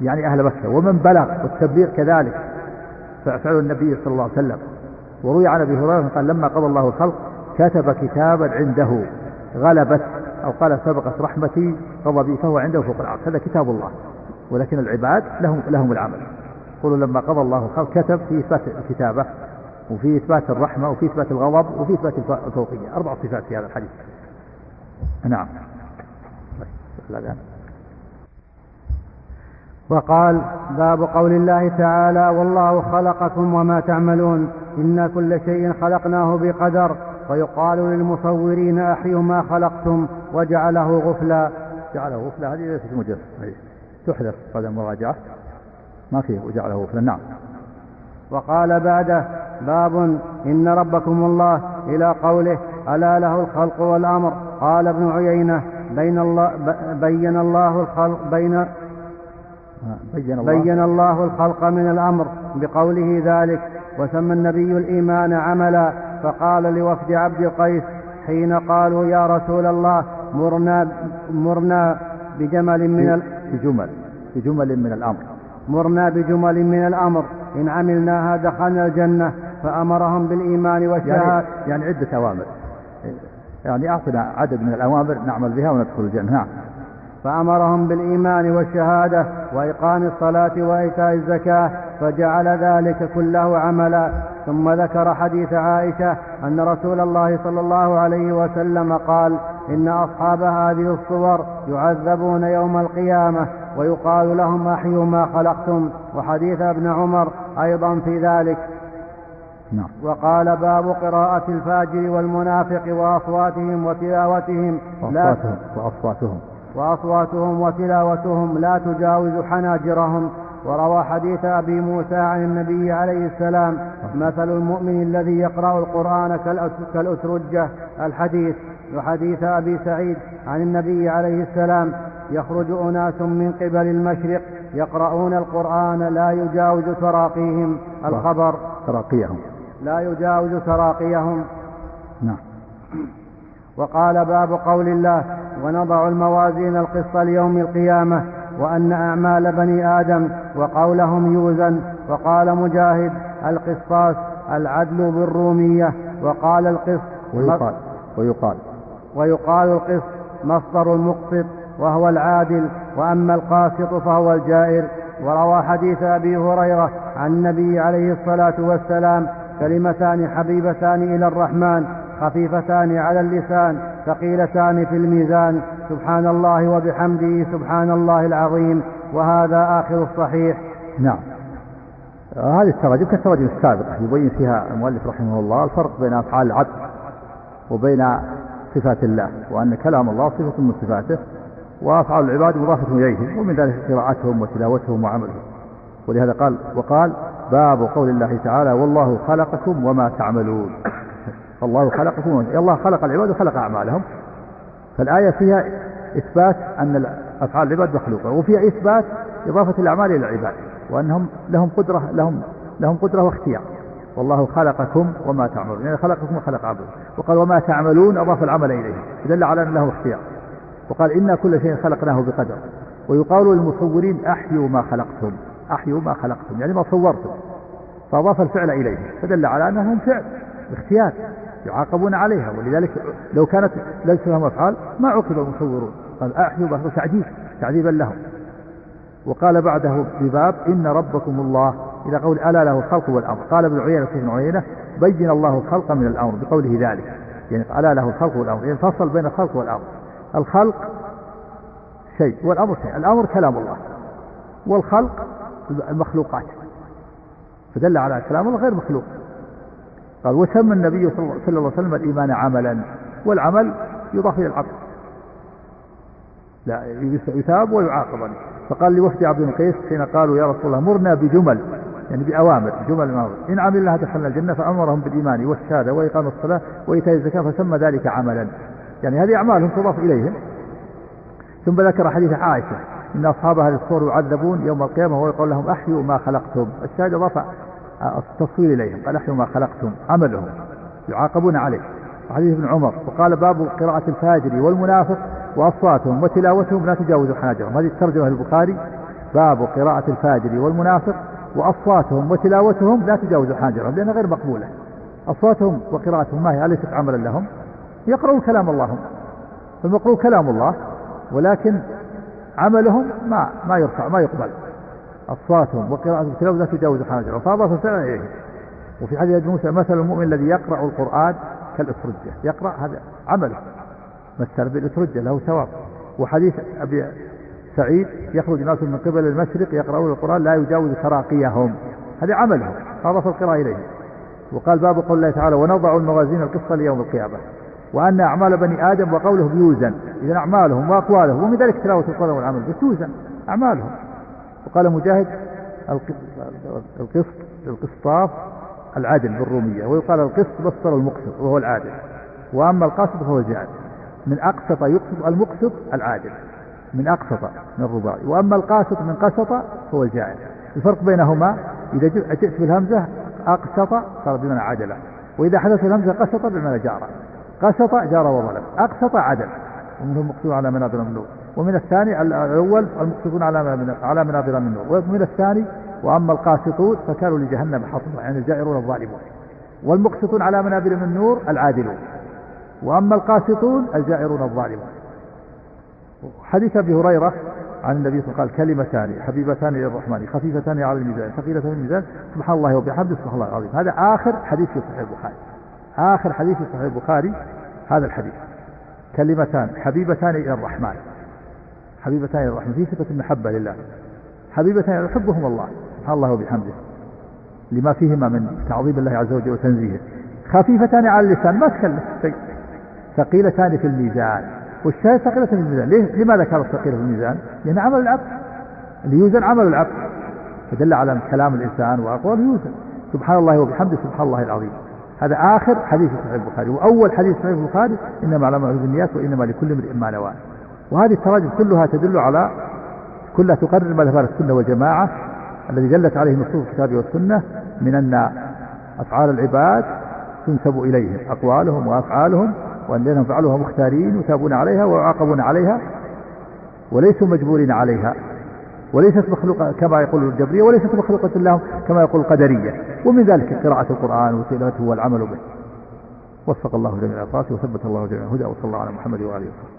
يعني أهل مكة ومن بلغ والتبليغ كذلك فعل النبي صلى الله عليه وسلم. وروي عن أبي هريرة قال لما قضى الله الخلق كتب كتابا عنده غلبت أو قال سبقت رحمتي غضبي فهو عنده فوق العرش. هذا كتاب الله. ولكن العباد لهم لهم العمل. يقولوا لما قضى الله الخلق كتب في إثبات الكتابة وفي إثبات الرحمة وفي إثبات الغضب وفي إثبات الفوقية. أربع صفات في هذا الحديث. نعم. وقال باب قول الله تعالى والله خلقكم وما تعملون. إنا كل شيء خلقناه بقدر. ويقال للمصورين أحيوا ما خلقتم وجعله غفلا. جعله غفلا هذه ليست مجرد تحذف بعد المراجعة ما فيه وجعله غفلا نعم. وقال بعده باب إن ربكم الله إلى قوله ألا له الخلق والأمر؟ قال ابن عيينة بين الله بين الله الخلق بين بين الله, بين الله الخلق من الأمر بقوله ذلك. وسمى النبي الإيمان عملا فقال لوفد عبد القيس حين قالوا يا رسول الله مرنا مرنا بجمل من بجمل بجمل من الأمر. مرنا بجمل من الأمر. إن عملناها دخلنا الجنة فأمرهم بالإيمان والشهادة. يعني, يعني عدة أوامر. يعني أعطنا عدد من الأوامر نعمل بها وندخل الجنة. نعم. فأمرهم بالإيمان والشهادة وإقام الصلاة وإيتاء الزكاة. فجعل ذلك كله عملا. ثم ذكر حديث عائشة أن رسول الله صلى الله عليه وسلم قال إن أصحاب هذه الصور يعذبون يوم القيامة ويقال لهم أحيوا ما خلقتم. وحديث ابن عمر أيضا في ذلك. نعم. وقال باب قراءة الفاجر والمنافق وأصواتهم وتلاوتهم. وأصواتهم وأصواتهم. وأصواتهم وتلاوتهم لا تجاوز حناجرهم. وروى حديث أبي موسى عن النبي عليه السلام مثل المؤمن الذي يقرأ القرآن كالأسرجة الحديث. وحديث أبي سعيد عن النبي عليه السلام يخرج أناس من قبل المشرق يقرؤون القرآن لا يجاوز تراقيهم الخبر. تراقيهم. لا يجاوز تراقيهم. نعم. وقال باب قول الله ونضع الموازين القسط ليوم القيامة وأن أعمال بني آدم وقولهم يوزن. وقال مجاهد القسطاس العدل بالرومية. وقال القسط ويقال ويقال. ويقال القسط مصدر المقسط وهو العادل. وأما القاسط فهو الجائر. وروى حديث أبي هريرة عن النبي عليه الصلاة والسلام كلمتان حبيبتان إلى الرحمن. خفيفتان على اللسان ثقيلتان في الميزان. سبحان الله وبحمده سبحان الله العظيم. وهذا آخر الصحيح. نعم. هذه التراجم كالتراجم السابقة يبين فيها المؤلف رحمه الله الفرق بين أفعال العبد وبين صفات الله وأن كلام الله صفة من صفاته وأفعال العباد مضافة إليه ومن ذلك قراءتهم وتلاوتهم وعملهم. ولهذا قال وقال باب قول الله تعالى والله خلقكم وما تعملون. الله خلقكم الله خلق العباد وخلق أعمالهم. فالآية فيها إثبات أن أفعال العباد مخلوقة وفيها إثبات إضافة الأعمال إلى العباد وأنهم لهم قدرة لهم لهم قدرة واختيار. والله خلقكم وما تعملون يعني خلقكم وخلق عبدكم وقال وما تعملون أضاف العمل إليه دل على أن له اختيار. وقال إنا كل شيء خلقناه بقدر. ويقال للمصورين أحيوا ما خلقتم أحيوا ما خلقتم يعني ما صورتم. فأضاف الفعل إليه فدل على أنهم فعل باختيار يعاقبون عليها ولذلك لو كانت ليس لهم أفعال ما عوقب المصورون. قال أحيوا ما تعذيب تعذيبا لهم. وقال بعده بباب إن ربكم الله إلى قول ألا له الخلق والأمر. قال ابن عيينة بن عيينة بين الله الخلق من الأمر بقوله ذلك. يعني ألا له الخلق والأمر. يعني فصل بين الخلق والأمر. الخلق شيء والأمر شيء. الأمر كلام الله. والخلق المخلوقات. فدل على كلام الله غير مخلوق. قال وسمى النبي صلى الله عليه وسلم الإيمان عملا والعمل يضاف إلى العبد لا يثاب ويعاقب فقال لوفد عبد القيس حين قالوا يا رسول الله مرنا بجمل يعني بأوامر جمل ما إن عملناها دخلنا الجنة فأمرهم بالإيمان والشهادة وإقام الصلاة وإيتاء الزكاة فسمى ذلك عملا. يعني هذه أعمالهم تضاف إليهم. ثم ذكر حديث عائشة إن أصحاب هذه الصور يعذبون يوم القيامة ويقول لهم أحيوا ما خلقتم. الشاهد أضاف التصوير إليهم قال أحيوا ما خلقتم عملهم يعاقبون عليه. وحديث ابن عمر وقال باب قراءة الفاجر والمنافق وأصواتهم وتلاوتهم لا تجاوز حناجرهم هذه الترجمة البخاري باب قراءة الفاجر والمنافق وأصواتهم وتلاوتهم لا تجاوز حناجرهم لأنها غير مقبولة. أصواتهم وقراءتهم ما هي؟ أليست عملا لهم؟ يقرؤون كلام الله. فالمقروء كلام الله ولكن عملهم ما ما يرفع ما يقبل. أصواتهم وقراءة التلاوة لا تجاوز حناجرهم فأضاف الفعل إليه وفي حديث موسى مثل المؤمن الذي يقرأ القرآن كالأسرجة يقرأ هذا عمله مثل بالأسرجة له ثواب. وحديث أبي سعيد يخرج ناس من قبل المشرق يقرؤون القرآن لا يجاوز تراقيهم. هذا عملهم فأضاف القراءة إليه. وقال باب قول الله تعالى ونضع الموازين القصة ليوم القيامة. وأن أعمال بني آدم وقولهم يوزن إذا أعمالهم وأقوالهم ومن ذلك تلاوة القرآن والعمل. بس توزن أعمالهم. وقال مجاهد القسط القسطاس العدل بالرومية ويقال القسط مصدر المقسط وهو العادل وأما القاسط فهو الجاهل من أقسط يقسط المقسط العادل من أقسط من الرباعي وأما القاسط من قسط هو الجاهل الفرق بينهما إذا جئت بالهمزة أقسط صار بمعنى عدله وإذا حدث الهمزة قسط بمعنى جار قسط جار وظلم أقسط عدل ومنهم مقسوم على منابر من نور ومن الثاني الأول المقسطون على على منابر من نور ومن الثاني وأما القاسطون فكانوا لجهنم حطبا يعني الجائرون الظالمون. والمقسطون على منابر من نور العادلون. وأما القاسطون الجائرون الظالمون. حديث أبي هريرة عن النبي صلى الله عليه وسلم قال كلمتان حبيبتان إلى الرحمن خفيفتان على الميزان ثقيلتان في الميزان سبحان الله وبحمده سبحان الله العظيم. هذا آخر حديث في صحيح البخاري. آخر حديث في صحيح البخاري هذا الحديث. كلمتان حبيبتان إلى الرحمن. حبيبتان إلى الرحمن في صفة المحبة لله. حبيبتان يحبهم الله. سبحان الله وبحمده. لما فيهما من تعظيم الله عز وجل وتنزيهه. خفيفتان على اللسان ما تكلف شيء ثقيلتان في الميزان. والشاي ثقيلة في الميزان. ليه؟ لماذا كانت ثقيلة في الميزان؟ لأن عمل اللي يوزن عمل العقل. فدل على كلام الإنسان وأقواله يوزن سبحان الله وبحمده سبحان الله العظيم. هذا آخر حديث صحيح البخاري. وأول حديث صحيح البخاري إنما على بالنيات وإنما لكل امرئ ما نوى. وهذه التراجم كلها تدل على كلها تقرر مذهب السنة والجماعة الذي دلت عليه نصوص الكتاب والسنة من أن أفعال العباد تنسب إليهم أقوالهم وأفعالهم وأنهم فعلوها مختارين يثابون عليها ويعاقبون عليها وليسوا مجبورين عليها. وليست مخلوقة كما يقول الجبرية وليست مخلوقة لهم كما يقول القدرية. ومن ذلك قراءة القرآن وتلاوته والعمل به. وفق الله جميع الأطراف وثبت الله جميع الهدى وصلى الله على محمد وآله وصحبه.